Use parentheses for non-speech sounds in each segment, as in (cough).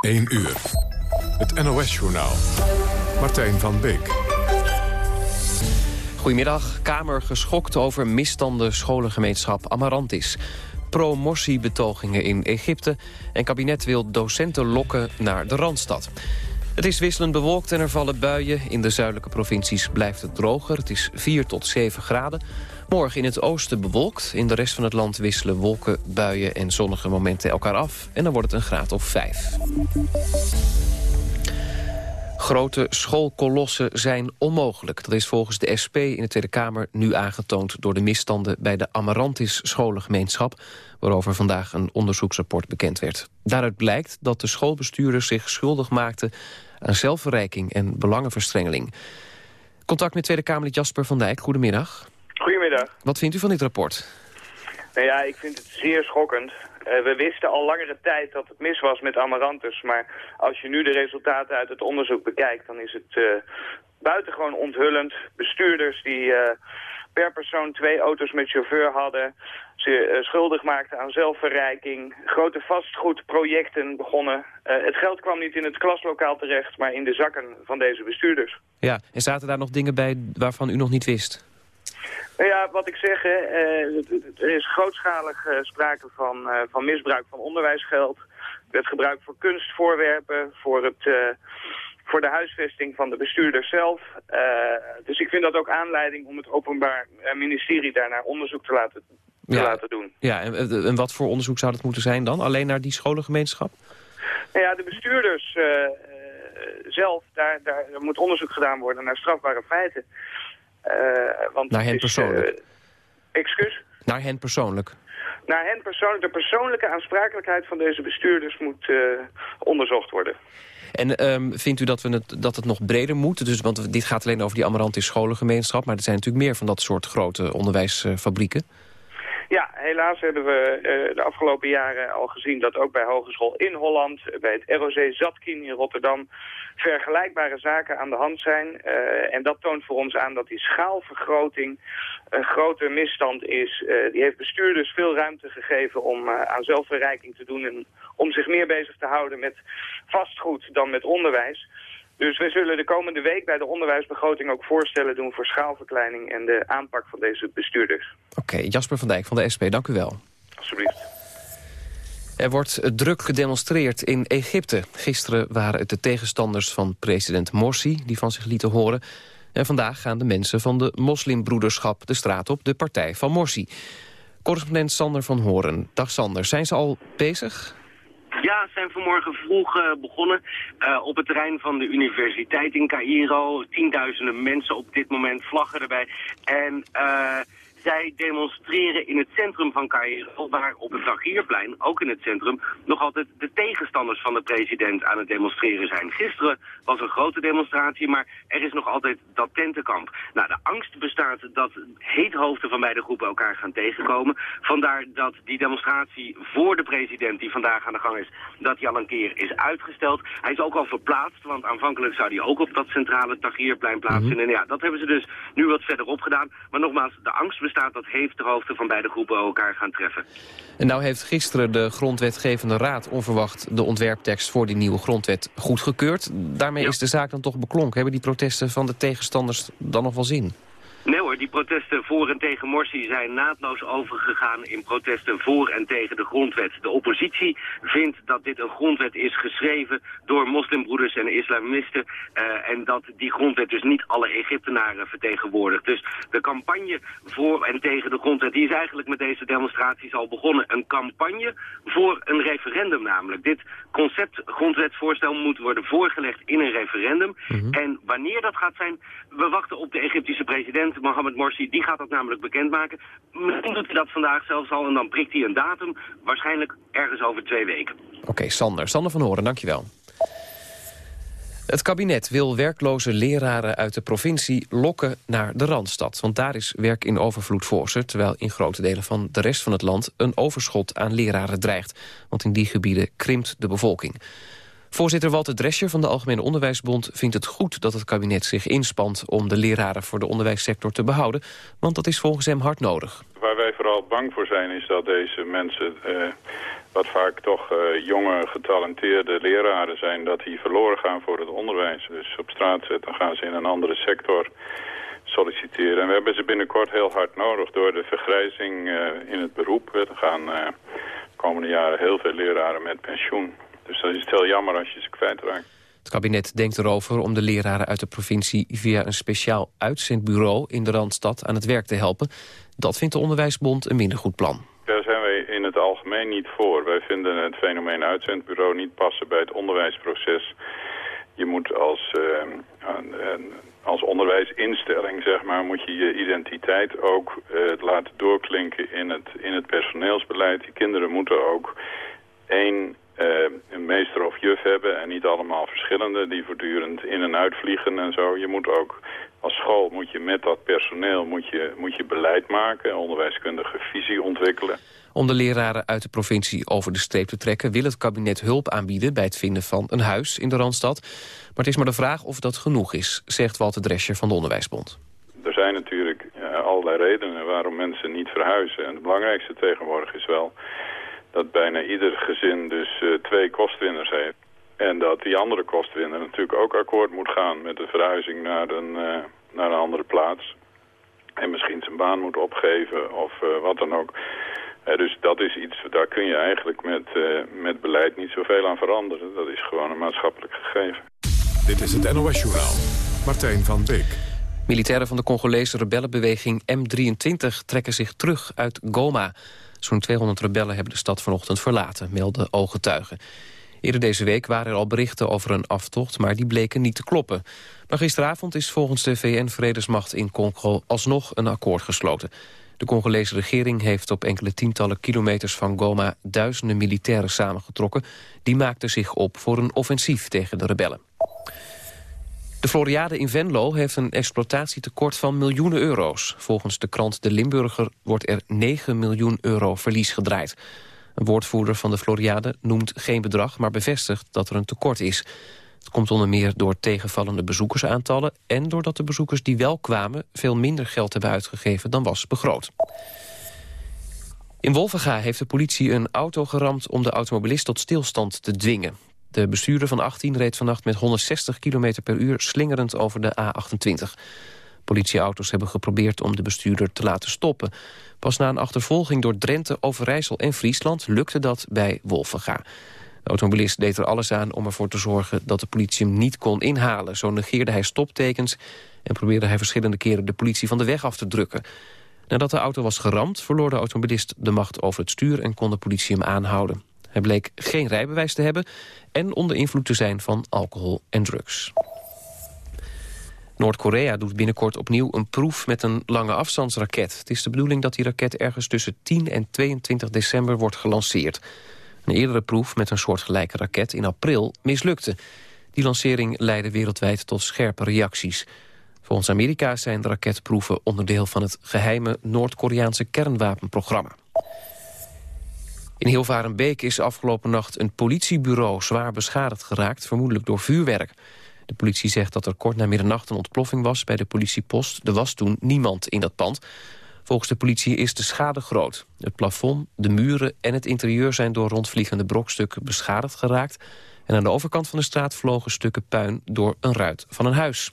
1 uur. Het NOS-journaal. Martijn van Beek. Goedemiddag. Kamer geschokt over misstanden scholengemeenschap Amarantis. Pro-Morsi-betogingen in Egypte. En kabinet wil docenten lokken naar de Randstad. Het is wisselend bewolkt en er vallen buien. In de zuidelijke provincies blijft het droger. Het is 4 tot 7 graden. Morgen in het oosten bewolkt. In de rest van het land wisselen wolken, buien en zonnige momenten elkaar af. En dan wordt het een graad of 5. Grote schoolkolossen zijn onmogelijk. Dat is volgens de SP in de Tweede Kamer nu aangetoond... door de misstanden bij de Amarantis scholengemeenschap... waarover vandaag een onderzoeksrapport bekend werd. Daaruit blijkt dat de schoolbestuurders zich schuldig maakten... aan zelfverrijking en belangenverstrengeling. Contact met Tweede Kamerlid Jasper van Dijk. Goedemiddag. Goedemiddag. Wat vindt u van dit rapport? Nou ja, ik vind het zeer schokkend. Uh, we wisten al langere tijd dat het mis was met Amarantus. Maar als je nu de resultaten uit het onderzoek bekijkt... dan is het uh, buitengewoon onthullend. Bestuurders die uh, per persoon twee auto's met chauffeur hadden... ze schuldig maakten aan zelfverrijking. Grote vastgoedprojecten begonnen. het geld kwam niet in het klaslokaal terecht... maar in de zakken van deze bestuurders. Ja, en zaten daar nog dingen bij waarvan u nog niet wist? Nou ja, wat ik zeg, hè, uh, er is grootschalig sprake van, van misbruik van onderwijsgeld. Er werd gebruikt voor kunstvoorwerpen, voor, het, voor de huisvesting van de bestuurder zelf. dus ik vind dat ook aanleiding om het Openbaar Ministerie daarnaar onderzoek te laten, te ja, laten doen. Ja, en, en, wat voor onderzoek zou dat moeten zijn dan? Alleen naar die scholengemeenschap? Nou ja, de bestuurders zelf, daar, daar moet onderzoek gedaan worden naar strafbare feiten. Uh, want Naar hen is, persoonlijk? Uh, excuus? Naar hen persoonlijk? Naar hen persoonlijk. De persoonlijke aansprakelijkheid van deze bestuurders moet onderzocht worden. En um, vindt u dat, we het, dat het nog breder moet? Dus, want dit gaat alleen over die Amarantis scholengemeenschap... maar er zijn natuurlijk meer van dat soort grote onderwijsfabrieken. Helaas hebben we uh, de afgelopen jaren al gezien dat ook bij Hogeschool in Holland, bij het ROC Zatkin in Rotterdam, vergelijkbare zaken aan de hand zijn. Uh, en dat toont voor ons aan dat die schaalvergroting een grote misstand is. Uh, die heeft bestuurders veel ruimte gegeven om aan zelfverrijking te doen en om zich meer bezig te houden met vastgoed dan met onderwijs. Dus we zullen de komende week bij de onderwijsbegroting ook voorstellen doen voor schaalverkleining en de aanpak van deze bestuurders. Oké, okay, Jasper van Dijk van de SP, dank u wel. Alsjeblieft. Er wordt druk gedemonstreerd in Egypte. Gisteren waren het de tegenstanders van president Morsi die van zich lieten horen. En vandaag gaan de mensen van de moslimbroederschap de straat op, de partij van Morsi. Correspondent Sander van Horen. Dag Sander, zijn ze al bezig? Ja, zijn vanmorgen vroeg uh, begonnen uh, op het terrein van de universiteit in Cairo. Tienduizenden mensen op dit moment, vlaggen erbij. En... Uh, zij demonstreren in het centrum van Cairo, waar op het Tahrirplein, ook in het centrum, nog altijd de tegenstanders van de president aan het demonstreren zijn. Gisteren was een grote demonstratie, maar er is nog altijd dat tentenkamp. Nou, de angst bestaat dat heethoofden van beide groepen elkaar gaan tegenkomen. Vandaar dat die demonstratie voor de president, die vandaag aan de gang is, dat die al een keer is uitgesteld. Hij is ook al verplaatst, want aanvankelijk zou hij ook op dat centrale Tahrirplein plaatsvinden. Mm -hmm. En ja, dat hebben ze dus nu wat verderop gedaan. Maar nogmaals, de angst bestaat dat heeft de hoofden van beide groepen elkaar gaan treffen. En nou heeft gisteren de grondwetgevende raad onverwacht de ontwerptekst voor die nieuwe grondwet goedgekeurd. Daarmee ja. is de zaak dan toch beklonken. Hebben die protesten van de tegenstanders dan nog wel zin? Die protesten voor en tegen Morsi zijn naadloos overgegaan in protesten voor en tegen de grondwet. De oppositie vindt dat dit een grondwet is geschreven door moslimbroeders en islamisten uh, en dat die grondwet dus niet alle Egyptenaren vertegenwoordigt. Dus de campagne voor en tegen de grondwet, die is eigenlijk met deze demonstraties al begonnen. Een campagne voor een referendum namelijk. Dit concept grondwetsvoorstel moet worden voorgelegd in een referendum. Mm -hmm. En wanneer dat gaat zijn, we wachten op de Egyptische president Morsi, die gaat dat namelijk bekendmaken. Misschien doet hij dat vandaag zelfs al en dan prikt hij een datum. Waarschijnlijk ergens over twee weken. Oké, Sander. Sander van Horen, dankjewel. Het kabinet wil werkloze leraren uit de provincie lokken naar de Randstad. Want daar is werk in overvloed voor ze... terwijl in grote delen van de rest van het land een overschot aan leraren dreigt. Want in die gebieden krimpt de bevolking. Voorzitter Walter Drescher van de Algemene Onderwijsbond vindt het goed dat het kabinet zich inspant om de leraren voor de onderwijssector te behouden, want dat is volgens hem hard nodig. Waar wij vooral bang voor zijn is dat deze mensen, wat vaak toch jonge, getalenteerde leraren zijn, dat die verloren gaan voor het onderwijs. Dus op straat zetten, gaan ze in een andere sector solliciteren. En we hebben ze binnenkort heel hard nodig door de vergrijzing in het beroep. Er gaan de komende jaren heel veel leraren met pensioen. Dus dan is het heel jammer als je ze kwijtraakt. Het kabinet denkt erover om de leraren uit de provincie... via een speciaal uitzendbureau in de Randstad aan het werk te helpen. Dat vindt de Onderwijsbond een minder goed plan. Daar zijn wij in het algemeen niet voor. Wij vinden het fenomeen uitzendbureau niet passen bij het onderwijsproces. Je moet als, uh, als onderwijsinstelling, zeg maar, moet je je identiteit ook uh, laten doorklinken in het, in het personeelsbeleid. Die kinderen moeten ook één een meester of juf hebben en niet allemaal verschillende die voortdurend in en uitvliegen en zo. Je moet ook als school moet je met dat personeel moet je, moet je beleid maken, onderwijskundige visie ontwikkelen. Om de leraren uit de provincie over de streep te trekken... wil het kabinet hulp aanbieden bij het vinden van een huis in de Randstad. Maar het is maar de vraag of dat genoeg is, zegt Walter Drescher van de Onderwijsbond. Er zijn natuurlijk ja, allerlei redenen waarom mensen niet verhuizen. En het belangrijkste tegenwoordig is wel dat bijna ieder gezin dus uh, twee kostwinners heeft. En dat die andere kostwinner natuurlijk ook akkoord moet gaan met de verhuizing naar een, uh, naar een andere plaats. En misschien zijn baan moet opgeven of uh, wat dan ook. dus dat is iets, daar kun je eigenlijk met, met beleid niet zoveel aan veranderen. Dat is gewoon een maatschappelijk gegeven. Dit is het NOS Journaal. Martijn van Beek. Militairen van de Congolese rebellenbeweging M23 trekken zich terug uit Goma. Zo'n 200 rebellen hebben de stad vanochtend verlaten, melden ooggetuigen. Eerder deze week waren er al berichten over een aftocht, maar die bleken niet te kloppen. Maar gisteravond is volgens de VN-vredesmacht in Congo alsnog een akkoord gesloten. De Congolese regering heeft op enkele tientallen kilometers van Goma duizenden militairen samengetrokken. Die maakten zich op voor een offensief tegen de rebellen. De Floriade in Venlo heeft een exploitatietekort van miljoenen euro's. Volgens de krant De Limburger wordt er 9 miljoen euro verlies gedraaid. Een woordvoerder van de Floriade noemt geen bedrag... maar bevestigt dat er een tekort is. Het komt onder meer door tegenvallende bezoekersaantallen... en doordat de bezoekers die wel kwamen... veel minder geld hebben uitgegeven dan was begroot. In Wolvenga heeft de politie een auto geramd om de automobilist tot stilstand te dwingen. De bestuurder van 18 reed vannacht met 160 km per uur slingerend over de A28. Politieauto's hebben geprobeerd om de bestuurder te laten stoppen. Pas na een achtervolging door Drenthe, Overijssel en Friesland lukte dat bij Wolvenga. De automobilist deed er alles aan om ervoor te zorgen dat de politie hem niet kon inhalen. Zo negeerde hij stoptekens en probeerde hij verschillende keren de politie van de weg af te drukken. Nadat de auto was geramd verloor de automobilist de macht over het stuur en kon de politie hem aanhouden. Hij bleek geen rijbewijs te hebben en onder invloed te zijn van alcohol en drugs. Noord-Korea doet binnenkort opnieuw een proef met een lange afstandsraket. Het is de bedoeling dat die raket ergens tussen 10 en 22 december wordt gelanceerd. Een eerdere proef met een soortgelijke raket in april mislukte. Die lancering leidde wereldwijd tot scherpe reacties. Volgens Amerika zijn de raketproeven onderdeel van het geheime Noord-Koreaanse kernwapenprogramma. In Hilvarenbeek is afgelopen nacht een politiebureau zwaar beschadigd geraakt, vermoedelijk door vuurwerk. De politie zegt dat er kort na middernacht een ontploffing was bij de politiepost. Er was toen niemand in dat pand. Volgens de politie is de schade groot. Het plafond, de muren en het interieur zijn door rondvliegende brokstukken beschadigd geraakt. En aan de overkant van de straat vlogen stukken puin door een ruit van een huis.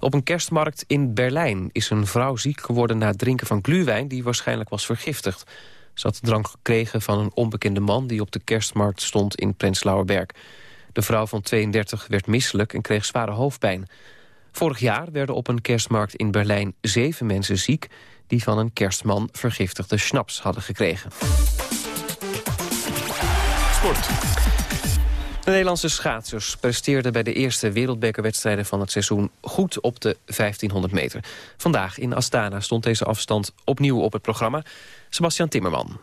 Op een kerstmarkt in Berlijn is een vrouw ziek geworden na het drinken van gluwijn die waarschijnlijk was vergiftigd. Ze had drank gekregen van een onbekende man... die op de kerstmarkt stond in Prenzlauer Berg. De vrouw van 32 werd misselijk en kreeg zware hoofdpijn. Vorig jaar werden op een kerstmarkt in Berlijn zeven mensen ziek... die van een kerstman vergiftigde schnaps hadden gekregen. Sport. De Nederlandse schaatsers presteerden bij de eerste wereldbekerwedstrijden van het seizoen goed op de 1500 meter. Vandaag in Astana stond deze afstand opnieuw op het programma. Sebastian Timmerman.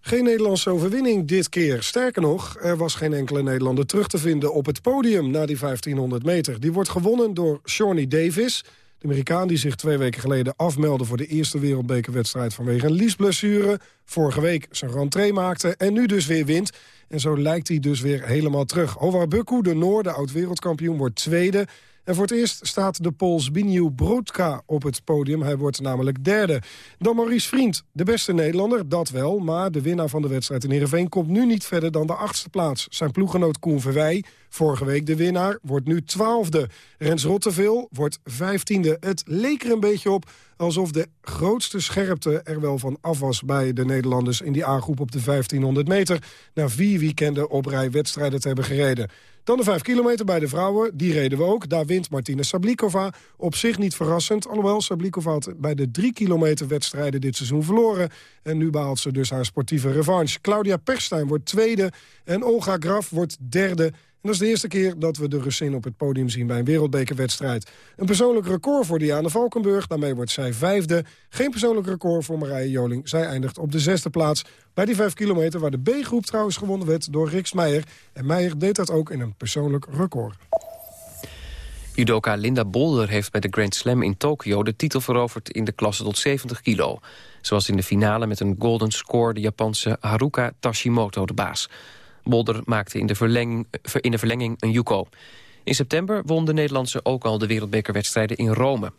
Geen Nederlandse overwinning dit keer. Sterker nog, er was geen enkele Nederlander terug te vinden op het podium na die 1500 meter. Die wordt gewonnen door Shawnee Davis, de Amerikaan die zich twee weken geleden afmeldde... voor de eerste wereldbekerwedstrijd vanwege een liesblessure. Vorige week zijn rentree maakte en nu dus weer wint. En zo lijkt hij dus weer helemaal terug. Howard Bukku, de Noor, de oud-wereldkampioen, wordt tweede. En voor het eerst staat de Pool Zbigniew Brodka op het podium. Hij wordt namelijk derde. Dan Maurice Vriend, de beste Nederlander, dat wel. Maar de winnaar van de wedstrijd in Heerenveen komt nu niet verder dan de achtste plaats. Zijn ploeggenoot Koen Verwij, vorige week de winnaar, wordt nu twaalfde. Rens Rotteveel wordt vijftiende. Het leek er een beetje op alsof de grootste scherpte er wel van af was... bij de Nederlanders in die A-groep op de 1500 meter... na vier weekenden op rij wedstrijden te hebben gereden. Dan de 5 kilometer bij de vrouwen, die reden we ook. Daar wint Martina Sablikova. Op zich niet verrassend, alhoewel Sablikova had bij de 3 kilometer wedstrijden dit seizoen verloren. En nu behaalt ze dus haar sportieve revanche. Claudia Perstijn wordt tweede en Olga Graf wordt derde dat is de eerste keer dat we de Russin op het podium zien bij een wereldbekerwedstrijd. Een persoonlijk record voor Diana Valkenburg. Daarmee wordt zij vijfde. Geen persoonlijk record voor Marije Joling. Zij eindigt op de zesde plaats bij die vijf kilometer... waar de B-groep trouwens gewonnen werd door Riks Meijer. En Meijer deed dat ook in een persoonlijk record. Judoka Linda Bolder heeft bij de Grand Slam in Tokio... de titel veroverd in de klasse tot 70 kilo. Was in de finale met een golden score de Japanse Haruka Tashimoto de baas. Bolder maakte in de, verlenging, in verlenging een Yuko. In september won de Nederlandse ook al de wereldbekerwedstrijden in Rome.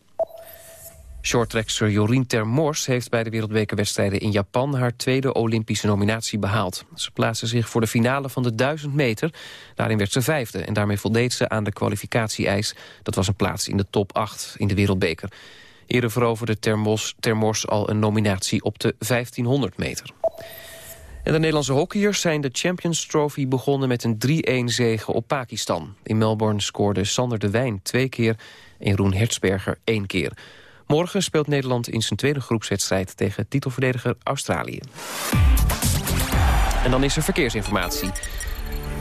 Shorttrackster Jorien Termors heeft bij de wereldbekerwedstrijden in Japan haar tweede Olympische nominatie behaald. Ze plaatste zich voor de finale van de 1000 meter. Daarin werd ze vijfde en daarmee voldeed ze aan de kwalificatie-eis. Dat was een plaats in de top 8 in de wereldbeker. Eerder veroverde Termors, Termors al een nominatie op de 1500 meter. De Nederlandse hockeyers zijn de Champions Trophy begonnen met een 3-1 zege op Pakistan. In Melbourne scoorde Sander de Wijn twee keer en Roen Hertzberger één keer. Morgen speelt Nederland in zijn tweede groepswedstrijd tegen titelverdediger Australië. En dan is er verkeersinformatie.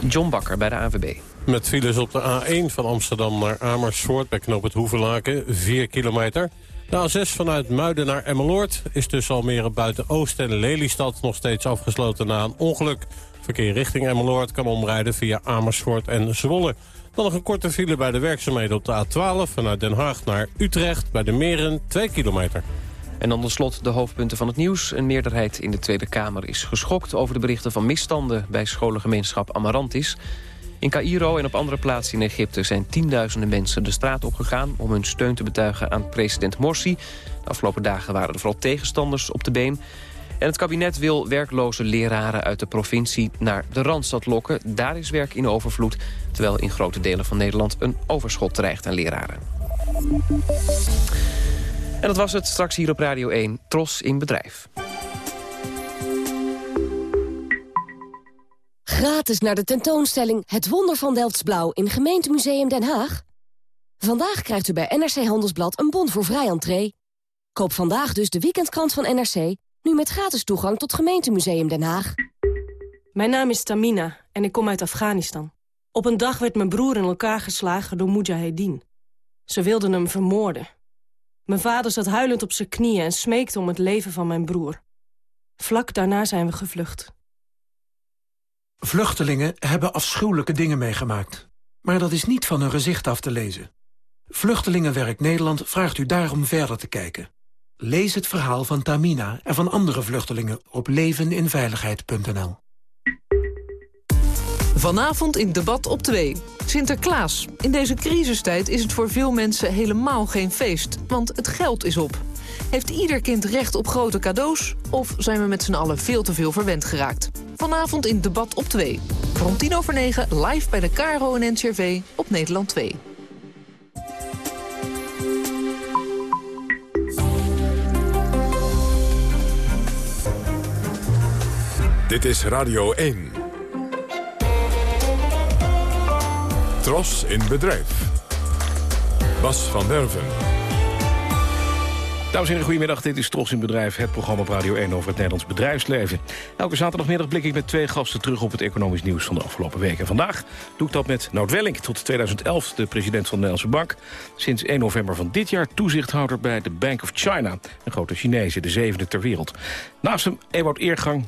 John Bakker bij de ANWB. Met files op de A1 van Amsterdam naar Amersfoort bij knoop het Hoevenlaken, 4 kilometer. De A6 vanuit Muiden naar Emmeloord is tussen Almere buiten Oost en Lelystad nog steeds afgesloten na een ongeluk. Verkeer richting Emmeloord kan omrijden via Amersfoort en Zwolle. Dan nog een korte file bij de werkzaamheden op de A12 vanuit Den Haag naar Utrecht bij de Meren 2 kilometer. En dan slot de hoofdpunten van het nieuws. Een meerderheid in de Tweede Kamer is geschokt over de berichten van misstanden bij scholengemeenschap Amarantis. In Cairo en op andere plaatsen in Egypte zijn tienduizenden mensen de straat opgegaan... om hun steun te betuigen aan president Morsi. De afgelopen dagen waren er vooral tegenstanders op de been. En het kabinet wil werkloze leraren uit de provincie naar de Randstad lokken. Daar is werk in overvloed, terwijl in grote delen van Nederland... een overschot dreigt aan leraren. En dat was het straks hier op Radio 1, Tros in Bedrijf. Gratis naar de tentoonstelling Het Wonder van Delftsblauw in Gemeentemuseum Den Haag. Vandaag krijgt u bij NRC Handelsblad een bon voor vrij entree. Koop vandaag dus de weekendkrant van NRC, nu met gratis toegang tot Gemeentemuseum Den Haag. Mijn naam is Tamina en ik kom uit Afghanistan. Op een dag werd mijn broer in elkaar geslagen door Mujahedin. Ze wilden hem vermoorden. Mijn vader zat huilend op zijn knieën en smeekte om het leven van mijn broer. Vlak daarna zijn we gevlucht. Vluchtelingen hebben afschuwelijke dingen meegemaakt. Maar dat is niet van hun gezicht af te lezen. Vluchtelingenwerk Nederland vraagt u daarom verder te kijken. Lees het verhaal van Tamina en van andere vluchtelingen op leveninveiligheid.nl. Vanavond in Debat op 2. Sinterklaas. In deze crisistijd is het voor veel mensen helemaal geen feest, want het geld is op. Heeft ieder kind recht op grote cadeaus? Of zijn we met z'n allen veel te veel verwend geraakt? Vanavond in Debat op 2. Rond 10 over 9 live bij de Caro en NCRV op Nederland 2. Dit is Radio 1. Tros in bedrijf. Bas van Derven. Dames en heren, goedemiddag. Dit is Tros in Bedrijf, het programma op Radio 1 over het Nederlands bedrijfsleven. Elke zaterdagmiddag blik ik met twee gasten terug op het economisch nieuws van de afgelopen weken. Vandaag doe ik dat met Nout Welling, tot 2011 de president van de Nederlandse Bank. Sinds 1 november van dit jaar toezichthouder bij de Bank of China. Een grote Chinese, de zevende ter wereld. Naast hem Ewout Eergang,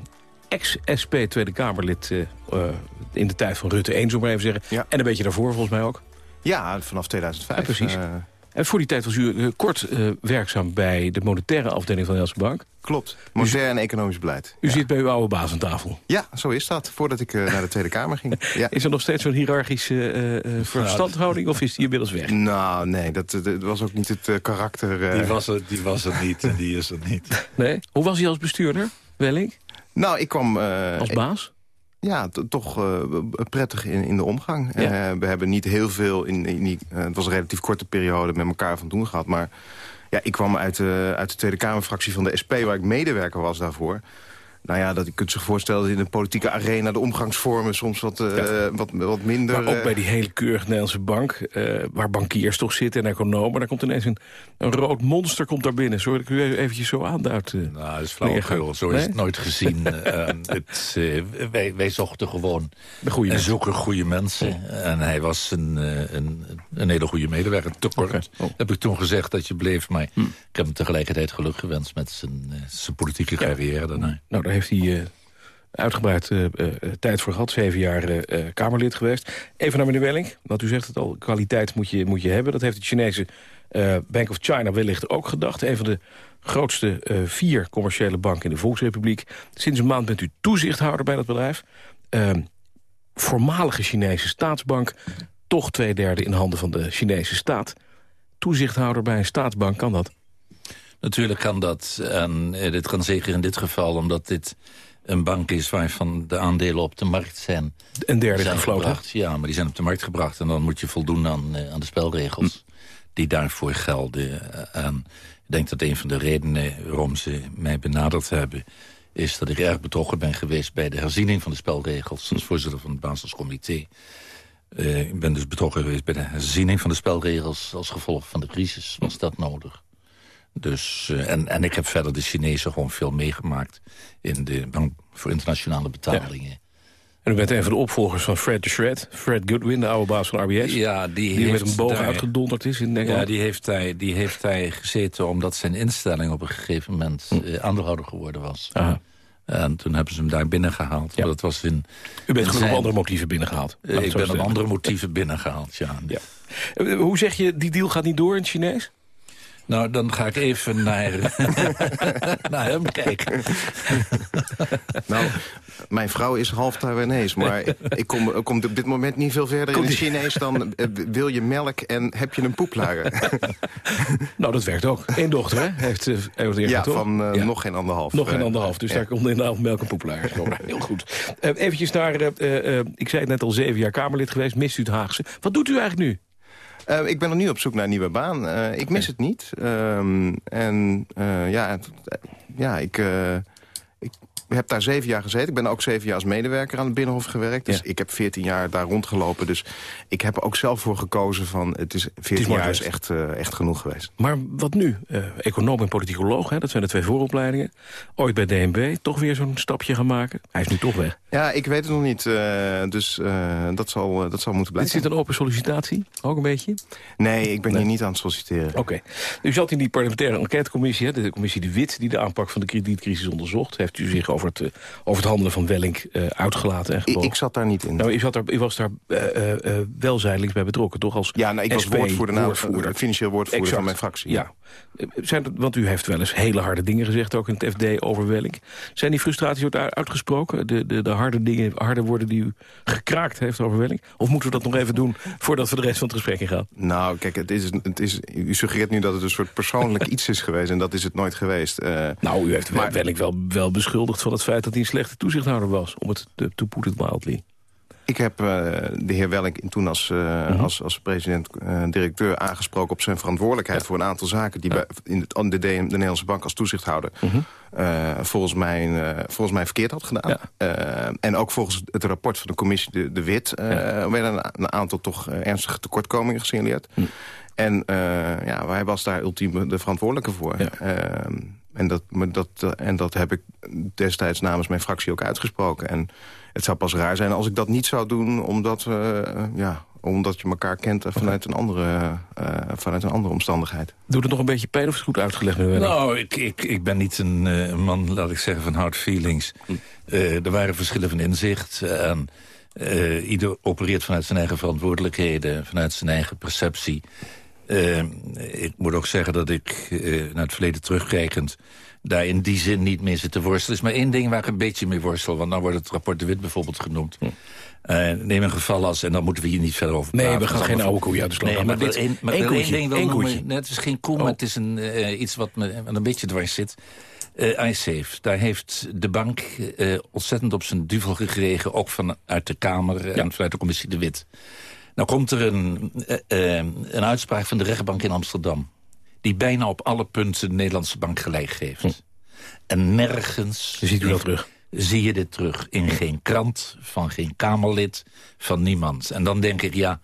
ex-SP Tweede Kamerlid uh, uh, in de tijd van Rutte 1, zo maar even zeggen. En een beetje daarvoor volgens mij ook. Ja, vanaf 2005. Ja, precies. Uh, En voor die tijd was u kort werkzaam bij de monetaire afdeling van de Nederlandse Bank. Klopt, monetair en economisch beleid. U zit bij uw oude baas aan tafel? Ja, zo is dat, voordat ik naar de Tweede Kamer ging. (laughs) Ja. Is er nog steeds zo'n hiërarchische verstandhouding of is die inmiddels weg? Nou, nee, dat, dat was ook niet het karakter... Die, was er, die was er niet en die is er niet. Nee? Hoe was hij als bestuurder, Welling? Nou, ik kwam... als baas? Ja, toch uh, prettig in, in de omgang. Ja. Uh, we hebben niet heel veel, in, in die, uh, het was een relatief korte periode met elkaar van doen gehad. Maar ja, ik kwam uit, uit de Tweede Kamerfractie van de SP, waar ik medewerker was daarvoor. Nou ja, dat, je kunt zich voorstellen dat in de politieke arena... de omgangsvormen soms wat, uh, wat, wat minder... Maar ook bij die hele keurige Nederlandse bank... Uh, waar bankiers toch zitten en economen... daar komt ineens een, een rood monster komt daar binnen. Zorg dat ik u eventjes zo aanduidt. Uh, nou, dat is flauwekul. Zo is het nooit gezien. (laughs) het, wij, wij zochten gewoon... De goede en zoeken goede mensen. Oh. En hij was een, een, een hele goede medewerker. Te kort. Okay. Oh. Heb ik toen gezegd dat je bleef. Maar hm. ik heb hem tegelijkertijd geluk gewenst... met zijn, zijn politieke carrière daarna. Nou, heeft hij uh, uitgebreid uh, uh, tijd voor gehad. Zeven jaar Kamerlid geweest. Even naar meneer Welling. Want u zegt het al, kwaliteit moet je, moet je hebben. Dat heeft de Chinese Bank of China wellicht ook gedacht. Een van de grootste vier commerciële banken in de Volksrepubliek. Sinds een maand bent u toezichthouder bij dat bedrijf. Ehm, voormalige Chinese staatsbank. Toch twee derde in handen van de Chinese staat. Toezichthouder bij een staatsbank, kan dat? Natuurlijk kan dat. En dit kan zeker in dit geval, omdat dit een bank is waarvan de aandelen op de markt zijn. Een derde zijn gefloten? Ja, maar die zijn op de markt gebracht. En dan moet je voldoen aan, aan de spelregels hm. die daarvoor gelden. En ik denk dat een van de redenen waarom ze mij benaderd hebben... is dat ik erg betrokken ben geweest bij de herziening van de spelregels... als voorzitter van het Basiscomité. Uh, ik ben dus betrokken geweest bij de herziening van de spelregels... als gevolg van de crisis was dat nodig. Dus, uh, en, en ik heb verder de Chinezen gewoon veel meegemaakt... in de bank voor internationale betalingen. Ja. En u bent een van de opvolgers van Fred de Shred. Fred Goodwin, de oude baas van RBS. Ja, die, die met een boog uitgedonderd is in Engeland. Ja, die heeft, hij, die heeft hij gezeten omdat zijn instelling op een gegeven moment hm. uh, aandeelhouder geworden was. Aha. En toen hebben ze hem daar binnengehaald. Ja. Dat was in, U bent gewoon zijn... andere motieven binnengehaald. Uh, ik ben op andere motieven binnengehaald, ja. ja. Uh, hoe zeg je, die deal gaat niet door in het Chinees? Nou, dan ga ik even naar, (laughs) naar hem kijken. (laughs) nou, mijn vrouw is half Taiwanese, maar ik kom, kom op dit moment niet veel verder Komt in het Chinees dan uh, wil je melk en heb je een poeplager. (laughs) nou, dat werkt ook. Eén dochter, hè? Heeft, uh, heeft ja, toch? van uh, ja. nog geen anderhalf. Nog geen anderhalf, dus ja. daar komt inderdaad melk en poeplager. Heel goed. eventjes naar, ik zei het net al, zeven jaar Kamerlid geweest. Mist u het Haagse. Wat doet u eigenlijk nu? Uh, ik ben nog nu op zoek naar een nieuwe baan. Uh, ik mis het niet. Um, en uh, ja, ja, ik ik heb daar zeven jaar gezeten. Ik ben ook zeven jaar als medewerker aan het Binnenhof gewerkt. Dus ja. ik heb veertien jaar daar rondgelopen. Dus ik heb er ook zelf voor gekozen van... het is veertien jaar is echt, uh, echt genoeg geweest. Maar wat nu? Uh, econoom en politicoloog, hè? dat zijn de twee vooropleidingen. Ooit bij DNB toch weer zo'n stapje gaan maken. Hij is nu toch weg. Ja, ik weet het nog niet. Uh, dus dat, zal, dat zal moeten blijven. Is dit een open sollicitatie? Ook een beetje? Nee, ik ben nee. hier niet aan het solliciteren. Oké. Okay. U zat in die parlementaire enquêtecommissie, hè? de commissie De Wit... die de aanpak van de kredietcrisis onderzocht. Heeft u zich over het, uh, over het handelen van Wellink uh, uitgelaten. Ik, ik, zat daar niet in. Nou, u, zat daar, u was daar uh, wel zijdelings bij betrokken, toch? Als ja, nou, ik was woordvoerder, woordvoerder. financieel woordvoerder exact. van mijn fractie. Ja. Zijn, want u heeft wel eens hele harde dingen gezegd, ook in het FD, over Wellink. Zijn die frustraties ook uitgesproken? De, de, de harde, dingen, harde woorden die u gekraakt heeft over Wellink? Of moeten we dat nog even doen voordat we de rest van het gesprek ingaan? Nou, kijk, het is, het is, u suggereert nu dat het een soort persoonlijk (laughs) iets is geweest. En dat is het nooit geweest. Uh, nou, u heeft maar, Wellink wel, wel beschuldigd van het feit dat hij een slechte toezichthouder was. Om het to put it mildly. Ik heb uh, de heer Welk toen als, uh, mm -hmm. als, als president-directeur uh, aangesproken... op zijn verantwoordelijkheid ja. voor een aantal zaken... die bij, in het, de, de, Nederlandse bank als toezichthouder... -hmm. volgens, mij, volgens mij verkeerd had gedaan. Ja. en ook volgens het rapport van de commissie De, de Wit... werden een, een, aantal toch ernstige tekortkomingen gesignaleerd. Mm. En ja, hij was daar ultiem de verantwoordelijke voor. En, dat, dat, en dat heb ik destijds namens mijn fractie ook uitgesproken. En het zou pas raar zijn als ik dat niet zou doen... omdat, uh, ja, omdat je elkaar kent vanuit, een andere, uh, vanuit een andere omstandigheid. Doet het nog een beetje pijn of is het goed uitgelegd? Nu nou, ik, ik, ik ben niet een uh, man, laat ik zeggen, van hard feelings. Er waren verschillen van inzicht. En ieder opereert vanuit zijn eigen verantwoordelijkheden... vanuit zijn eigen perceptie. Uh, ik moet ook zeggen dat ik uh, naar het verleden terugkijkend... daar in die zin niet mee zit te worstelen. Is maar één ding waar ik een beetje mee worstel. Want dan wordt het rapport De Wit bijvoorbeeld genoemd. Hm. Uh, neem een geval als, en dan moeten we hier niet verder over praten. Nee, we gaan geen oude koeien uit de. Nee, maar, dit, één, maar één koeien, ding wil noemen. Nee, het is geen koe, oh. maar het is een, iets wat me een beetje dwars zit. Uh, iSafe, daar heeft de bank ontzettend op zijn duvel gekregen... ook vanuit de Kamer en vanuit de commissie De Wit. Nou komt er een, uh, een uitspraak van de rechtbank in Amsterdam... die bijna op alle punten de Nederlandse bank gelijk geeft. Hm. En nergens... Ziet u dat terug? Zie je dit terug. In geen krant, van geen Kamerlid, van niemand. En dan denk ik, ja...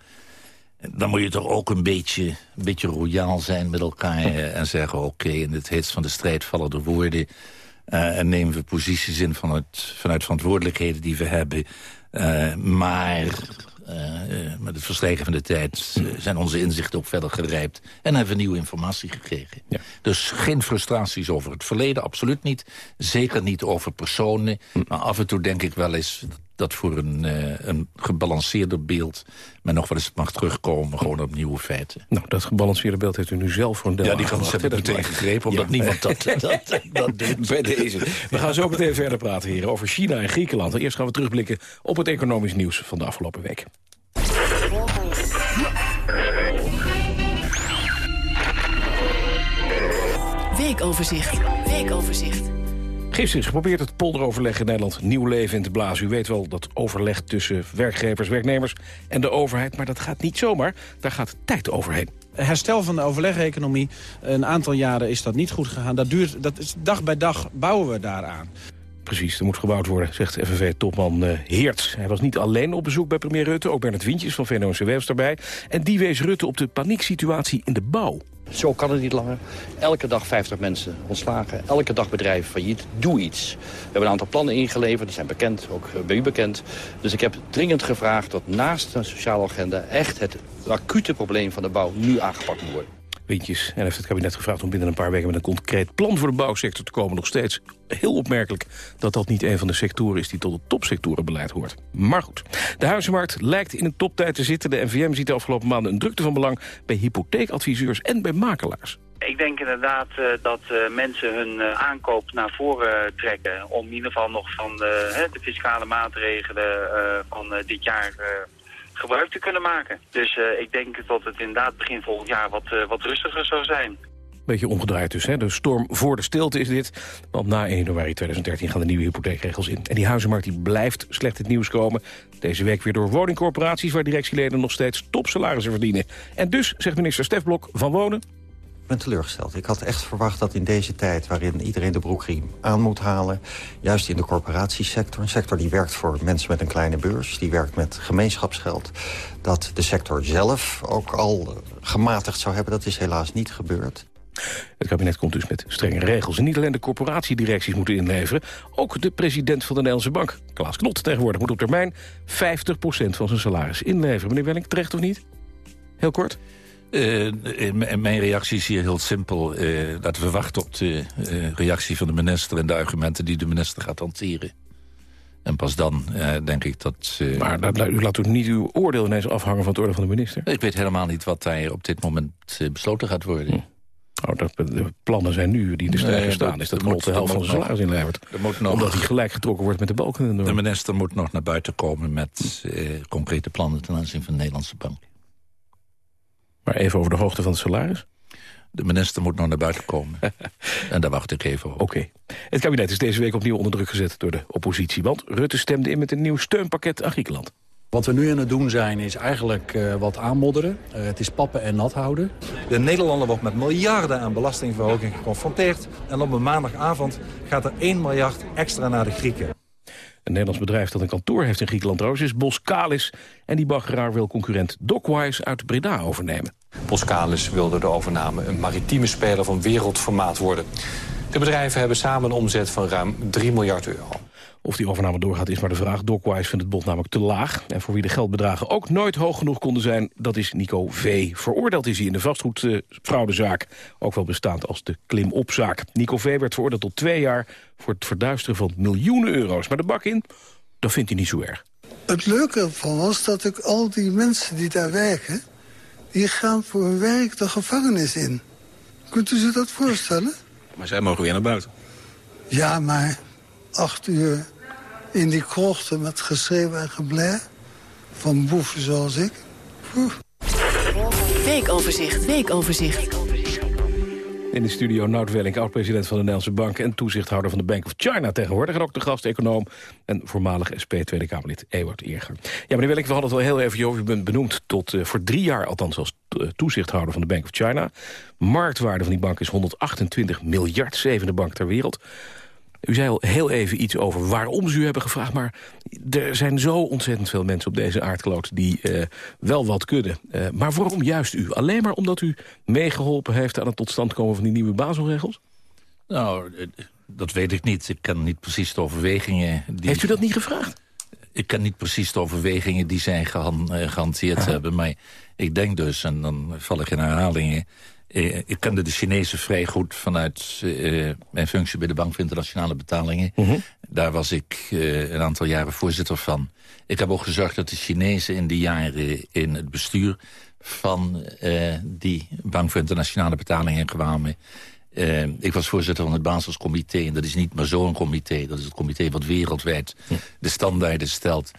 Dan moet je toch ook een beetje, een beetje royaal zijn met elkaar... en zeggen, oké, okay, in het heetst van de strijd vallen de woorden... Uh, en nemen we posities in vanuit, vanuit verantwoordelijkheden die we hebben. Uh, maar met het verstrijken van de tijd zijn onze inzichten ook verder gerijpt. En hebben we nieuwe informatie gekregen. Ja. Dus geen frustraties over het verleden, absoluut niet. Zeker niet over personen. Hm. Maar af en toe denk ik wel eens dat voor een, uh, een gebalanceerder beeld... men nog wel eens mag terugkomen, gewoon op nieuwe feiten. Nou, dat gebalanceerde beeld heeft u nu zelf voor een deel Ja, die kans heb ik meteen gegrepen, omdat ja. niemand dat, (laughs) dat, dat doet. (laughs) Bij deze. We gaan zo meteen verder praten hier over China en Griekenland. Eerst gaan we terugblikken op het economisch nieuws van de afgelopen week. Weekoverzicht. Weekoverzicht. Gisteren is geprobeerd het polderoverleg in Nederland nieuw leven in te blazen. U weet wel dat overleg tussen werkgevers, werknemers en de overheid... maar dat gaat niet zomaar, daar gaat tijd overheen. Herstel van de overleg-economie, een aantal jaren is dat niet goed gegaan. Dat duurt, dat is, dag bij dag bouwen we daaraan. Precies, er moet gebouwd worden, zegt FNV-topman uh, Heerts. Hij was niet alleen op bezoek bij premier Rutte, ook Bernard Wintjes van VNO-NCW was daarbij. En die wees Rutte op de panieksituatie in de bouw. Zo kan het niet langer. Elke dag 50 mensen ontslagen, elke dag bedrijven failliet. Doe iets. We hebben een aantal plannen ingeleverd, die zijn bekend, ook bij u bekend. Dus ik heb dringend gevraagd dat naast de sociale agenda... echt het acute probleem van de bouw nu aangepakt moet worden. En heeft het kabinet gevraagd om binnen een paar weken... met een concreet plan voor de bouwsector te komen. Nog steeds heel opmerkelijk dat dat niet een van de sectoren is... die tot het topsectorenbeleid hoort. Maar goed, de huizenmarkt lijkt in een toptijd te zitten. De NVM ziet de afgelopen maanden een drukte van belang... bij hypotheekadviseurs en bij makelaars. Ik denk inderdaad uh, dat uh, mensen hun uh, aankoop naar voren trekken... om in ieder geval nog van de, de fiscale maatregelen van dit jaar gebruik te kunnen maken. Dus uh, ik denk dat het inderdaad begin volgend jaar wat, uh, wat rustiger zou zijn. Beetje omgedraaid dus, hè? De storm voor de stilte is dit. Want na 1 januari 2013 gaan de nieuwe hypotheekregels in. En die huizenmarkt die blijft slecht het nieuws komen. Deze week weer door woningcorporaties... waar directieleden nog steeds topsalarissen verdienen. En dus, zegt minister Stef Blok van Wonen ben teleurgesteld. Ik had echt verwacht dat in deze tijd waarin iedereen de broekriem aan moet halen... juist in de corporatiesector, een sector die werkt voor mensen met een kleine beurs... die werkt met gemeenschapsgeld, dat de sector zelf ook al gematigd zou hebben. Dat is helaas niet gebeurd. Het kabinet komt dus met strenge regels. En niet alleen de corporatiedirecties moeten inleveren... ook de president van de Nederlandse Bank, Klaas Knot tegenwoordig... moet op termijn 50% van zijn salaris inleveren. Meneer Welling, terecht of niet? Heel kort. Uh, mijn reactie is hier heel simpel. Uh, laten we wachten op de uh, reactie van de minister... en de argumenten die de minister gaat hanteren. En pas dan denk ik dat... maar dat, u laat u niet uw oordeel ineens afhangen van het oordeel van de minister? Ik weet helemaal niet wat daar op dit moment besloten gaat worden. Hm. Oh, dat, de plannen zijn nu die in de stijger nee, staan. Dat, is dat Knot de helft van zijn salaris inlevert. Omdat hij gelijk getrokken wordt met de balken. De minister moet nog naar buiten komen met concrete plannen... ten aanzien van de Nederlandse bank. Maar even over de hoogte van het salaris? De minister moet nog naar buiten komen. (laughs) en daar wacht ik even op. Oké. Het kabinet is deze week opnieuw onder druk gezet door de oppositie. Want Rutte stemde in met een nieuw steunpakket aan Griekenland. Wat we nu aan het doen zijn is eigenlijk uh, wat aanmodderen. Uh, het is pappen en nat houden. De Nederlander wordt met miljarden aan belastingverhoging geconfronteerd. En op een maandagavond gaat er 1 miljard extra naar de Grieken. Een Nederlands bedrijf dat een kantoor heeft in Griekenland Roos is Boskalis. En die baggeraar wil concurrent Dockwise uit Breda overnemen. Boskalis wilde de overname een maritieme speler van wereldformaat worden. De bedrijven hebben samen een omzet van ruim 3 miljard euro. Of die overname doorgaat is maar de vraag. Dockwise vindt het bod namelijk te laag. En voor wie de geldbedragen ook nooit hoog genoeg konden zijn... dat is Nico V. Veroordeeld is hij in de vastgoedfraudezaak. Ook wel bestaand als de klimopzaak. Nico V. werd veroordeeld tot twee jaar... voor het verduisteren van miljoenen euro's. Maar de bak in, dat vindt hij niet zo erg. Het leuke ervan was dat ik al die mensen die daar werken... die gaan voor werk de gevangenis in. Kunt u zich dat voorstellen? Maar zij mogen weer naar buiten. Ja, maar acht uur in die krochten met geschreven en gebler... van boeven zoals ik. Weekoverzicht, weekoverzicht. In de studio Nout Welling, oud-president van de Nederlandse Bank... en toezichthouder van de Bank of China tegenwoordig. En ook de gast-econoom en voormalig SP Tweede Kamerlid Ewart Eerger. Ja, meneer Welling, we hadden het al heel even over. U bent benoemd tot uh, voor drie jaar, althans als uh, toezichthouder van de Bank of China. Marktwaarde van die bank is 128 miljard, zevende bank ter wereld. U zei al heel even iets over waarom ze u hebben gevraagd... maar er zijn zo ontzettend veel mensen op deze aardkloot... die uh, wel wat kunnen. Uh, maar waarom juist u? Alleen maar omdat u meegeholpen heeft... aan het tot stand komen van die nieuwe Baselregels? Nou, dat weet ik niet. Ik ken niet precies de overwegingen... Die... Heeft u dat niet gevraagd? Ik ken niet precies de overwegingen die zij gehan gehanteerd hebben. Maar ik denk dus, en dan val ik in herhalingen... Uh, ik kende de Chinezen vrij goed vanuit uh, mijn functie bij de Bank voor Internationale Betalingen. -huh. Daar was ik uh, een aantal jaren voorzitter van. Ik heb ook gezorgd dat de Chinezen in die jaren in het bestuur van die Bank voor Internationale Betalingen kwamen. ik was voorzitter van het Baselscomité en dat is niet maar zo'n comité. Dat is het comité wat wereldwijd de standaarden stelt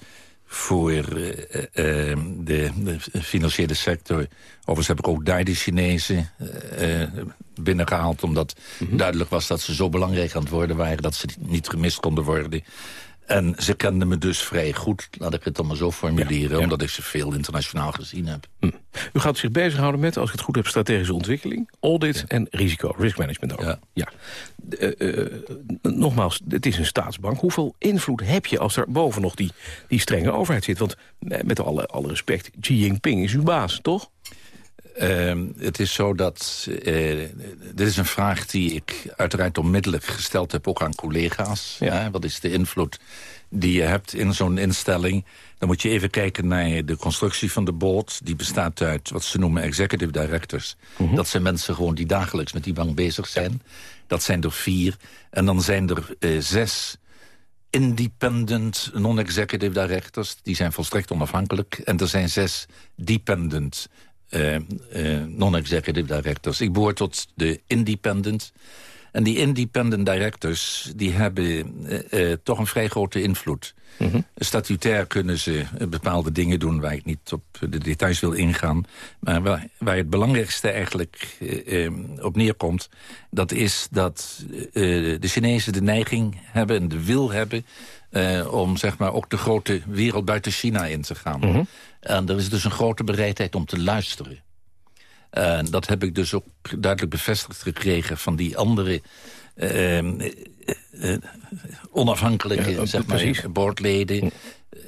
voor uh, uh, de, de, financiële sector. Overigens heb ik ook daar de Chinezen binnengehaald... omdat mm -hmm. duidelijk was dat ze zo belangrijk aan het worden waren... dat ze niet gemist konden worden. En ze kenden me dus vrij goed, laat ik het dan maar zo formuleren... Ja, omdat ik ze veel internationaal gezien heb. Hm. U gaat zich bezighouden met, als ik het goed heb, strategische ontwikkeling... audit en risico, risk management ook. Ja. Uh, uh, nogmaals, het is een staatsbank. Hoeveel invloed heb je als er boven nog die, die strenge overheid zit? Want met alle, alle respect, Xi Jinping is uw baas, toch? Uh, het is zo dat... Uh, dit is een vraag die ik uiteraard onmiddellijk gesteld heb... ook aan collega's. Ja. Wat is de invloed die je hebt in zo'n instelling? Dan moet je even kijken naar de constructie van de board. Die bestaat uit wat ze noemen executive directors. -huh. Dat zijn mensen gewoon die dagelijks met die bank bezig zijn. Dat zijn er vier. En dan zijn er uh, zes independent non-executive directors. Die zijn volstrekt onafhankelijk. En er zijn zes dependent uh, uh, non-executive directors. Ik behoor tot de independent. En die independent directors die hebben uh, toch een vrij grote invloed. Mm -hmm. Statutair kunnen ze bepaalde dingen doen waar ik niet op de details wil ingaan. Maar waar, waar het belangrijkste eigenlijk op neerkomt... dat is dat de Chinezen de neiging hebben en de wil hebben... om zeg maar, ook de grote wereld buiten China in te gaan. Mm -hmm. En er is dus een grote bereidheid om te luisteren. En dat heb ik dus ook duidelijk bevestigd gekregen van die andere uh, uh, uh, onafhankelijke ja, zeg maar, boordleden.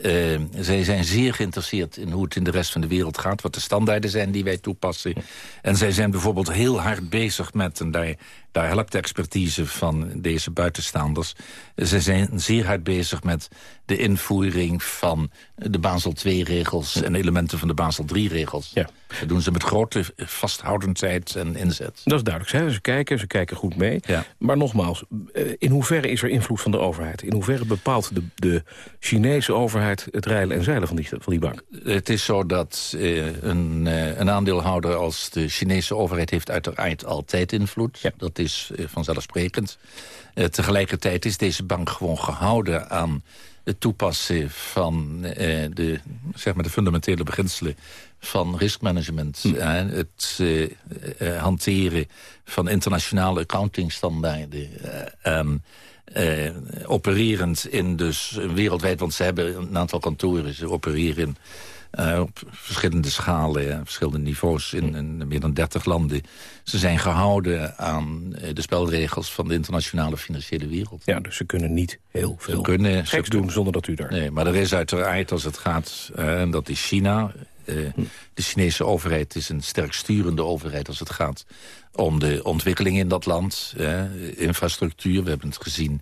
Uh, zij zijn zeer geïnteresseerd in hoe het in de rest van de wereld gaat. Wat de standaarden zijn die wij toepassen. En zij zijn bijvoorbeeld heel hard bezig met... en daar, daar helpt de expertise van deze buitenstaanders... zij zijn zeer hard bezig met de invoering van de Basel II-regels... en elementen van de Basel III-regels. Ja. Dat doen ze met grote vasthoudendheid en inzet. Dat is duidelijk. Hè? Ze kijken, ze kijken goed mee. Ja. Maar nogmaals, in hoeverre is er invloed van de overheid? In hoeverre bepaalt de, de Chinese overheid het rijlen en zeilen van die, van die bank? Het is zo dat uh, een, uh, een aandeelhouder als de Chinese overheid... heeft uiteraard altijd invloed. Ja. Dat is uh, vanzelfsprekend. tegelijkertijd is deze bank gewoon gehouden aan het toepassen van de, zeg maar de fundamentele beginselen van riskmanagement. Hm. Het uh, uh, hanteren van internationale accountingstandaarden. en opererend in dus wereldwijd, want ze hebben een aantal kantoren. Ze opereren uh, op verschillende schalen, uh, verschillende niveaus in, in, meer dan 30 landen. Ze zijn gehouden aan uh, de spelregels van de internationale financiële wereld. Ja, dus ze kunnen niet heel veel ze kunnen, geks doen zonder dat u daar... Nee, maar er is uiteraard als het gaat, en dat is China... Uh, de Chinese overheid is een sterk sturende overheid als het gaat om de ontwikkeling in dat land. Infrastructuur, we hebben het gezien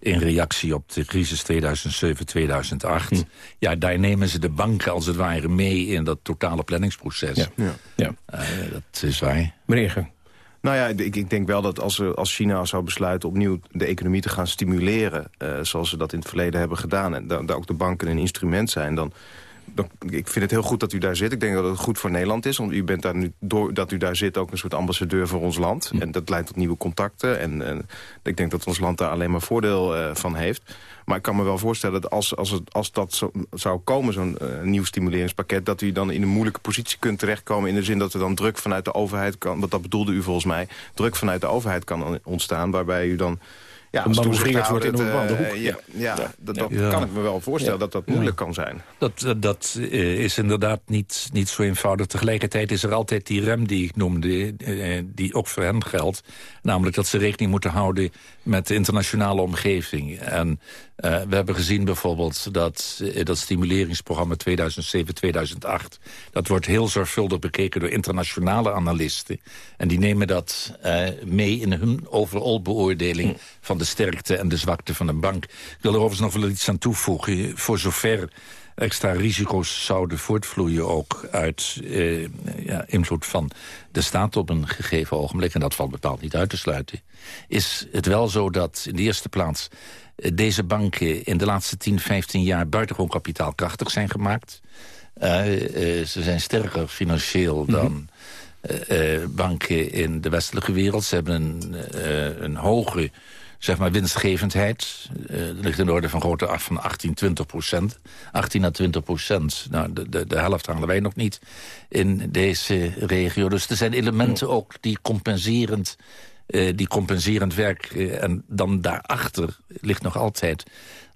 in reactie op de crisis 2007-2008. Hm. Ja, daar nemen ze de banken als het ware mee in dat totale planningsproces. Ja, ja. ja. Uh, dat is waar. Meneer nou ja, ik, ik, denk wel dat als, als China zou besluiten opnieuw de economie te gaan stimuleren... Uh, zoals ze dat in het verleden hebben gedaan... en daar ook de banken een instrument zijn... dan, ik vind het heel goed dat u daar zit. Ik denk dat het goed voor Nederland is. Want u bent daar nu, doordat u daar zit, ook een soort ambassadeur voor ons land. En dat leidt tot nieuwe contacten. En, en, ik denk dat ons land daar alleen maar voordeel uh, van heeft. Maar ik kan me wel voorstellen dat als, als, het, als dat zo, zou komen, zo'n uh, nieuw stimuleringspakket... dat u dan in een moeilijke positie kunt terechtkomen... in de zin dat er dan druk vanuit de overheid kan... want dat bedoelde u volgens mij, druk vanuit de overheid kan ontstaan... waarbij u dan ja, een toezichthouder wordt in een bepaalde hoek. ja, ja, dat, dat kan ik me wel voorstellen dat dat moeilijk kan zijn. Dat, dat is inderdaad niet, niet zo eenvoudig. Tegelijkertijd is er altijd die rem die ik noemde, die ook voor hen geldt. Namelijk dat ze rekening moeten houden met de internationale omgeving. En uh, we hebben gezien bijvoorbeeld dat uh, dat stimuleringsprogramma 2007-2008... dat wordt heel zorgvuldig bekeken door internationale analisten. En die nemen dat uh, mee in hun overal beoordeling... Hm. van de sterkte en de zwakte van een bank. Ik wil er overigens nog wel iets aan toevoegen. Voor zover extra risico's zouden voortvloeien ook uit eh, ja, invloed van de staat op een gegeven ogenblik... en dat valt bepaald niet uit te sluiten... is het wel zo dat in de eerste plaats deze banken in de laatste 10, 15 jaar buitengewoon kapitaalkrachtig zijn gemaakt. Uh, uh, ze zijn sterker financieel mhm. dan uh, banken in de westelijke wereld. Ze hebben een, een hoge zeg maar, winstgevendheid. dat ligt in de orde van grootte af van 18, 20 procent. 18 à 20 procent. Nou, de, de, de helft halen wij nog niet in deze regio. Dus er zijn elementen ook die compenserend uh, die compenserend werk. Uh, en dan daarachter ligt nog altijd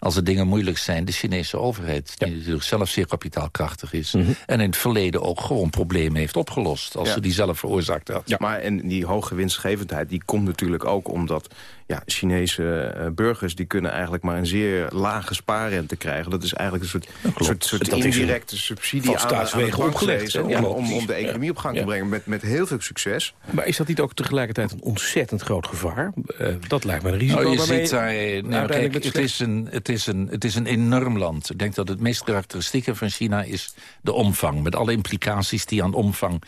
als er dingen moeilijk zijn, de Chinese overheid... die natuurlijk zelf zeer kapitaalkrachtig is... Mhm. en in het verleden ook gewoon problemen heeft opgelost... als ze die zelf veroorzaakt had. Ja, maar en die hoge winstgevendheid die komt natuurlijk ook omdat ja, Chinese uh, burgers die kunnen eigenlijk maar een zeer lage spaarrente krijgen. Dat is eigenlijk een soort, soort, soort indirecte subsidie aan, aan het opgelegd om, om, om, de economie op gang te brengen met, met heel veel succes. Maar is dat niet ook tegelijkertijd een ontzettend groot gevaar? Uh, dat lijkt me een risico. Oh, je ziet daar, nou, kijk, het, is een, het, is een, het is een enorm land. Ik denk dat het meest karakteristieke van China is de omvang. Met alle implicaties die aan omvang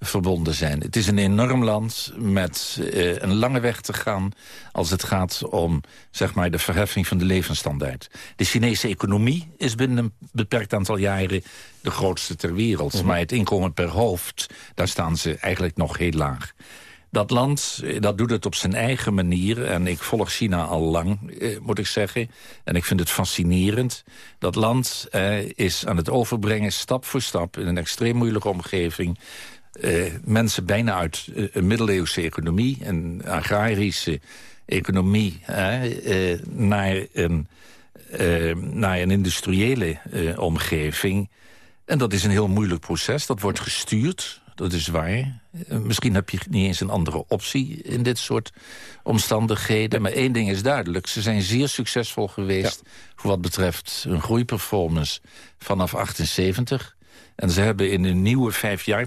verbonden zijn. Het is een enorm land met uh, een lange weg te gaan... als het gaat om zeg maar, de verheffing van de levensstandaard. De Chinese economie is binnen een beperkt aantal jaren de grootste ter wereld. Mhm. Maar het inkomen per hoofd, daar staan ze eigenlijk nog heel laag. Dat land, eh, dat doet het op zijn eigen manier. En ik volg China al lang, eh, moet ik zeggen. En ik vind het fascinerend. Dat land eh, is aan het overbrengen, stap voor stap... in een extreem moeilijke omgeving uh, mensen bijna uit uh, een middeleeuwse economie... een agrarische economie uh, naar, een, naar een industriële omgeving. En dat is een heel moeilijk proces. Dat wordt gestuurd, dat is waar. misschien heb je niet eens een andere optie in dit soort omstandigheden. Maar één ding is duidelijk. Ze zijn zeer succesvol geweest voor wat betreft hun groeiperformance vanaf 78... En ze hebben in een nieuwe vijf jaar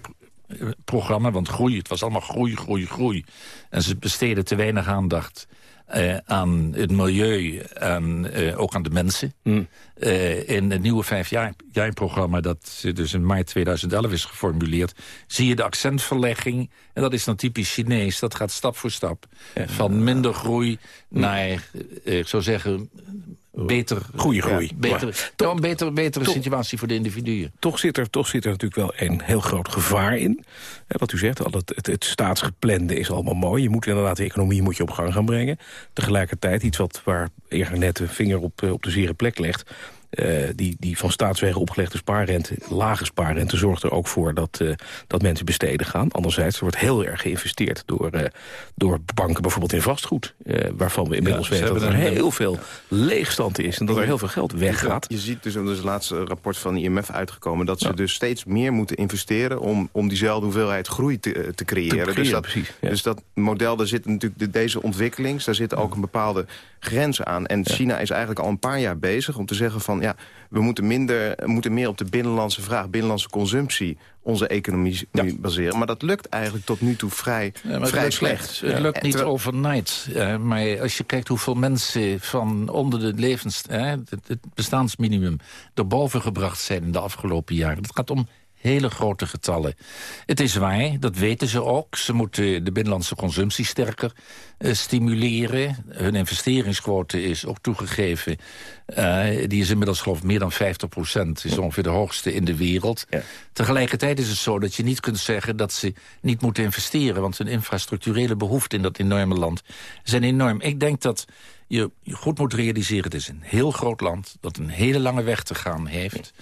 programma. Want groei, het was allemaal groei, groei, groei. En ze besteden te weinig aandacht uh, aan het milieu en uh, ook aan de mensen. Mm. Uh, in het nieuwe vijfjaarprogramma dat dus in maart 2011 is geformuleerd... zie je de accentverlegging, en dat is dan typisch Chinees... dat gaat stap voor stap van minder groei naar, ik zou zeggen beter... Goede groei. Ja, beter, toch, een betere, situatie voor de individuen. Toch zit, er, toch zit er natuurlijk wel een heel groot gevaar in. wat u zegt, al het, het, het, staatsgeplande is allemaal mooi. Je moet inderdaad de economie moet je op gang gaan brengen. Tegelijkertijd, iets wat, waar Eger net de vinger op, eh, op de zere plek legt... Uh, die, die van staatswegen opgelegde spaarrente, lage spaarrente... zorgt er ook voor dat, uh, dat mensen besteden gaan. Anderzijds er wordt heel erg geïnvesteerd door, uh, door banken, bijvoorbeeld in vastgoed. waarvan we inmiddels ja, weten dat er heel veel leegstand is... en dat er heel veel geld weggaat. Je ziet dus, er is het laatste rapport van IMF uitgekomen... dat ze dus steeds meer moeten investeren... om, om diezelfde hoeveelheid groei te, te creëren. Te dus, dat, precies, dus dat model, daar zit natuurlijk de, deze ontwikkelings... daar zit ook een bepaalde grens aan. En China is eigenlijk al een paar jaar bezig om te zeggen van... ja, we moeten, minder, moeten meer op de binnenlandse vraag, binnenlandse consumptie onze economie baseren. Maar dat lukt eigenlijk tot nu toe vrij, ja, vrij het slecht. het lukt niet overnight. Uh, maar als je kijkt hoeveel mensen van onder de levens... Het, het, bestaansminimum erboven gebracht zijn in de afgelopen jaren... het gaat om Hele grote getallen. Het is waar, dat weten ze ook. Ze moeten de binnenlandse consumptie sterker uh, stimuleren. Hun investeringsquote is ook toegegeven. Uh, die is inmiddels geloof ik meer dan 50 procent. is ongeveer de hoogste in de wereld. Ja. Tegelijkertijd is het zo dat je niet kunt zeggen... dat ze niet moeten investeren. Want hun infrastructurele behoeften in dat enorme land zijn enorm. Ik denk dat je, je goed moet realiseren... het is een heel groot land dat een hele lange weg te gaan heeft...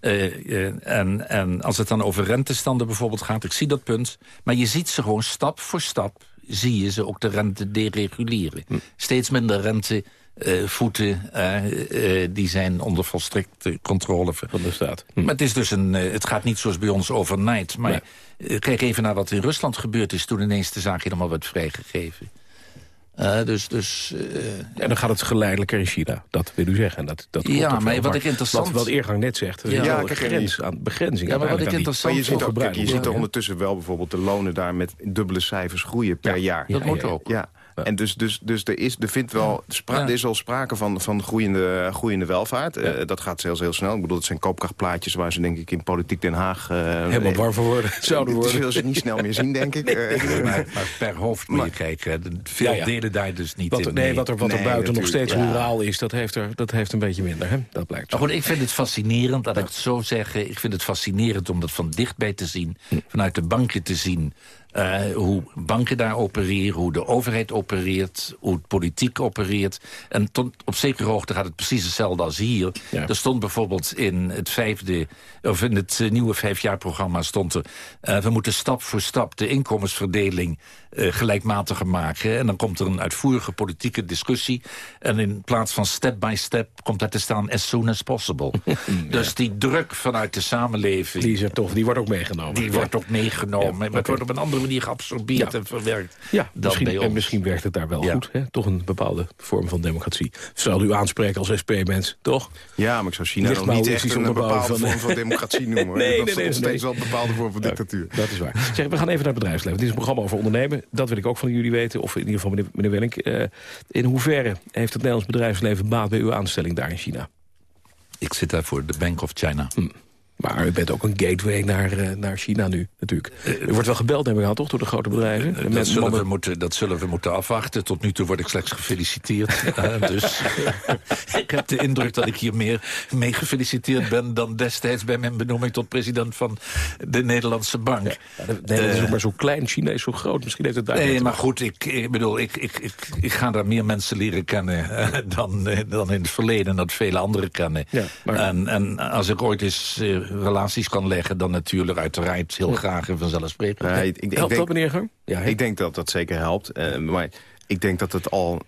Uh, en, en als het dan over rentestanden bijvoorbeeld gaat, ik zie dat punt. Maar je ziet ze gewoon stap voor stap, zie je ze ook de rente dereguleren. Hm. Steeds minder rente uh, voeten, uh, uh, die zijn onder volstrekte controle van de staat. Hm. Maar het, is dus een, het gaat niet zoals bij ons overnight. Maar kijk even naar wat in Rusland gebeurd is... toen ineens de zaak helemaal werd vrijgegeven. Uh, dus, dus, uh, en dan gaat het geleidelijker in China, dat wil u zeggen. Dat, dat ja, maar wat ik interessant... Wat, wat Eergang net zegt, er ja, is ja, kijk, grens aan begrenzing. Ja, maar wat ik interessant maar je ziet, ook, kijk, je ziet er ondertussen wel bijvoorbeeld de lonen daar met dubbele cijfers groeien per jaar. Dat moet ook. Ja. En dus, dus, dus er, is, er, vindt wel, er is al sprake van, van groeiende, groeiende welvaart. Uh, dat gaat zelfs heel snel. Ik bedoel, het zijn koopkrachtplaatjes waar ze denk ik in politiek Den Haag... Uh, Helemaal warm voor worden, (laughs) zouden worden. Dat zullen ze niet snel meer zien, denk ik. nee, maar, maar, per hoofd moet je kijken. Veel ja, delen daar dus niet wat, in Nee, wat er, wat er buiten nog steeds ruraal is, dat heeft, er, dat heeft een beetje minder. Hè? Dat blijkt zo. goed, ik vind het fascinerend, dat ik het zo zeggen. Ik vind het fascinerend om dat van dichtbij te zien. Hm. Vanuit de banken te zien. Uh, hoe banken daar opereren, hoe de overheid opereert... hoe het politiek opereert. En tot, op zekere hoogte gaat het precies hetzelfde als hier. Ja. Er stond bijvoorbeeld in het vijfde... of in het uh, nieuwe vijfjaarprogramma stond er... Uh, we moeten stap voor stap de inkomensverdeling gelijkmatiger maken. En dan komt er een uitvoerige politieke discussie. En in plaats van step by step komt daar te staan... as soon as possible. (laughs) ja. Dus die druk vanuit de samenleving... Die, is er toch, die wordt ook meegenomen. Die wordt ook meegenomen. Ja, maar okay. het wordt op een andere manier geabsorbeerd ja. en verwerkt. Ja, misschien, en misschien werkt het daar wel ja. goed. Hè? Toch een bepaalde vorm van democratie. Zal u aanspreken als SP-mens, toch? Ja, maar ik zou China nog niet echt een bepaalde van, vorm van democratie noemen. (laughs) nee, dat nee, nee, is steeds wel een bepaalde vorm van dictatuur. dat is waar. Zeg, we gaan even naar het bedrijfsleven. Dit is een programma over ondernemen. Dat wil ik ook van jullie weten. Of in ieder geval meneer, meneer Wellink. Uh, in hoeverre heeft het Nederlands bedrijfsleven baat bij uw aanstelling daar in China? Ik zit daar voor de Bank of China. Hm. Maar u bent ook een gateway naar, uh, naar China nu, natuurlijk. U wordt wel gebeld, hebben we toch, door de grote bedrijven? De dat, zullen we moeten, dat zullen we moeten afwachten. Tot nu toe word ik slechts gefeliciteerd. uh, (laughs) dus (laughs) ik heb de indruk dat ik hier meer mee gefeliciteerd ben... dan destijds bij mijn benoeming tot president van de Nederlandse Bank. Ja, Nederland is ook maar zo klein, China is zo groot. Misschien heeft het daar... Nee, maar goed, ik, ik bedoel, ik, ik, ik, ik ga daar meer mensen leren kennen... Uh, dan, dan in het verleden, dat vele anderen kennen. Ja, maar... en, en als ik ooit eens relaties kan leggen... dan natuurlijk uiteraard heel graag en vanzelfsprekend. Uh, ik, ik, helpt dat, meneer Gang? Ja, ik denk dat dat zeker helpt. Uh, maar ik denk dat het al...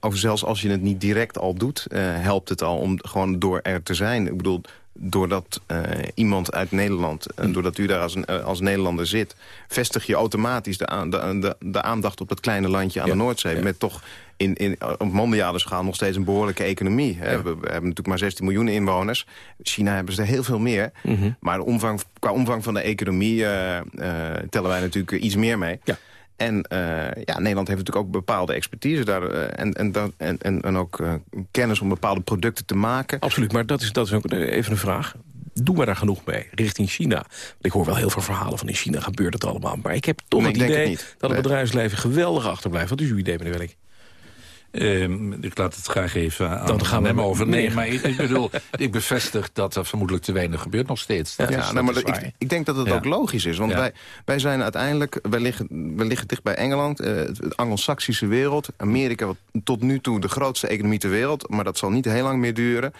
Of zelfs als je het niet direct al doet, uh, helpt het al om gewoon door er te zijn. Ik bedoel, doordat uh, iemand uit Nederland, en doordat u daar als, uh, als Nederlander zit... vestig je automatisch de, aan, de, de, de, aandacht op dat kleine landje aan ja. de Noordzee... Ja. met toch in, in, op mondiale schaal nog steeds een behoorlijke economie. Ja. We, we, hebben natuurlijk maar 16 miljoen inwoners. China hebben ze er heel veel meer. Mm -hmm. Maar de omvang, qua omvang van de economie uh, tellen wij natuurlijk iets meer mee. Ja. En uh, ja, Nederland heeft natuurlijk ook bepaalde expertise daar. Uh, en, en, en, en, en ook uh, kennis om bepaalde producten te maken. Absoluut, maar dat is, dat is ook even een vraag. Doen we daar genoeg mee, richting China? Ik hoor wel heel veel verhalen van in China gebeurt het allemaal. Maar ik heb toch nee, het idee het dat het bedrijfsleven geweldig achterblijft. Wat is uw idee, meneer Welling? Um, ik laat het graag even aan Dan gaan we hem over. Nee, maar ik, ik, bedoel, (laughs) ik bevestig dat er vermoedelijk te weinig gebeurt nog steeds. Dat ja, is, nou, maar ik, ik, denk dat het ja. ook logisch is. Want ja. wij, wij zijn uiteindelijk, wij liggen, wij liggen dicht bij Engeland, uh, de Anglo-Saxische wereld. Amerika, wat tot nu toe de grootste economie ter wereld. Maar dat zal niet heel lang meer duren.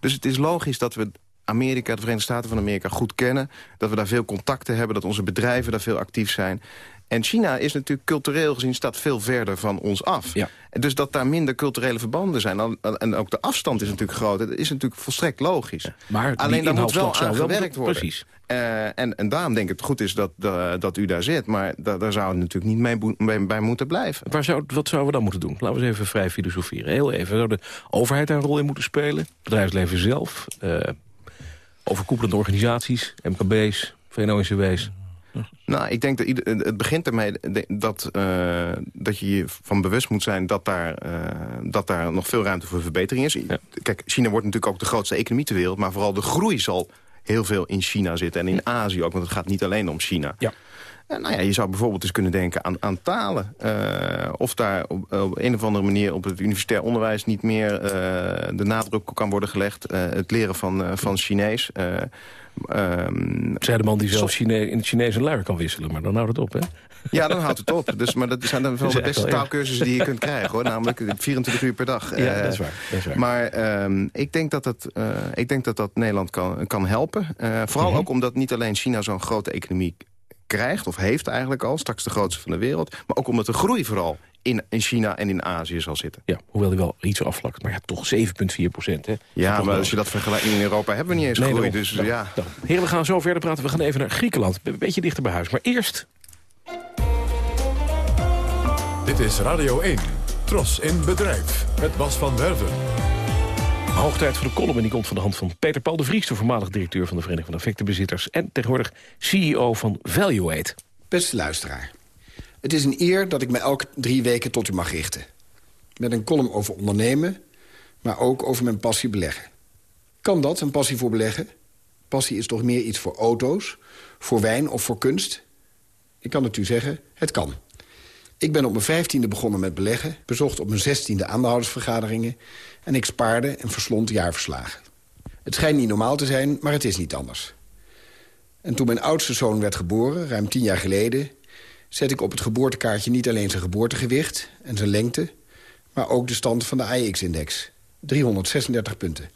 Dus het is logisch dat we Amerika, de Verenigde Staten van Amerika, goed kennen. Dat we daar veel contacten hebben, dat onze bedrijven daar veel actief zijn. En China is natuurlijk cultureel gezien staat veel verder van ons af. Ja. Dus dat daar minder culturele verbanden zijn. En ook de afstand is natuurlijk groot. Dat is natuurlijk volstrekt logisch. Maar Alleen daar moet wel aan gewerkt worden. Precies. Uh, en, en daarom denk ik het goed is dat, uh, dat u daar zit. Maar da, daar zou het natuurlijk niet mee, mee, bij moeten blijven. Waar zou, wat zouden we dan moeten doen? Laten we eens even vrij filosoferen. Heel even. Zou de overheid daar een rol in moeten spelen? Het bedrijfsleven zelf? Uh, overkoepelende organisaties? MKB's? VNO-NCW's? Nou, ik denk dat het begint ermee dat, uh, dat je je van bewust moet zijn... Dat daar, uh, dat daar nog veel ruimte voor verbetering is. Ja. Kijk, China wordt natuurlijk ook de grootste economie ter wereld... maar vooral de groei zal heel veel in China zitten. En in Azië ook, want het gaat niet alleen om China. Ja. En nou ja, je zou bijvoorbeeld eens kunnen denken aan, aan talen. Eh, of daar op, op, een of andere manier op het universitair onderwijs... niet meer de nadruk kan worden gelegd. het leren van, van Chinees. Um, Zij de man die zelf Chine in het Chinese luier kan wisselen, maar dan houdt het op, hè? Ja, dan houdt het op. Dus, maar dat zijn dan (laughs) wel de beste taalkursussen die je kunt (laughs) krijgen, hoor. Namelijk 24 uur per dag. Ja, dat is waar. Dat is waar. Maar um, ik, denk dat uh, ik denk dat dat Nederland kan, kan helpen. Uh, vooral mm -hmm. ook omdat niet alleen China zo'n grote economie krijgt, of heeft eigenlijk al, straks de grootste van de wereld. Maar ook omdat de groei vooral in, in China en in Azië zal zitten. Ja, hoewel die wel iets afvlakt. Maar ja, toch 7,4 procent. Hè? Ja, maar als je dat vergelijkt in Europa hebben we niet eens nee, groei. Dus, dan, ja. Dan. Heren, we gaan zo verder praten. We gaan even naar Griekenland. Een beetje dichter bij huis. Maar eerst... Dit is Radio 1. Tros in bedrijf. Met Bas van Werven. Hoog tijd voor de column en die komt van de hand van Peter Paul de Vries... de voormalig directeur van de Vereniging van Effectenbezitters... en tegenwoordig CEO van Valuate. Beste luisteraar. Het is een eer dat ik me elke drie weken tot u mag richten. Met een column over ondernemen, maar ook over mijn passie beleggen. Kan dat, een passie voor beleggen? Passie is toch meer iets voor auto's, voor wijn of voor kunst? Ik kan het u zeggen, het kan. Ik ben op mijn vijftiende begonnen met beleggen... bezocht op mijn zestiende aandeelhoudersvergaderingen... en ik spaarde en verslond jaarverslagen. Het schijnt niet normaal te zijn, maar het is niet anders. En toen mijn oudste zoon werd geboren, ruim tien jaar geleden zet ik op het geboortekaartje niet alleen zijn geboortegewicht en zijn lengte... maar ook de stand van de AIX-index. 336 punten.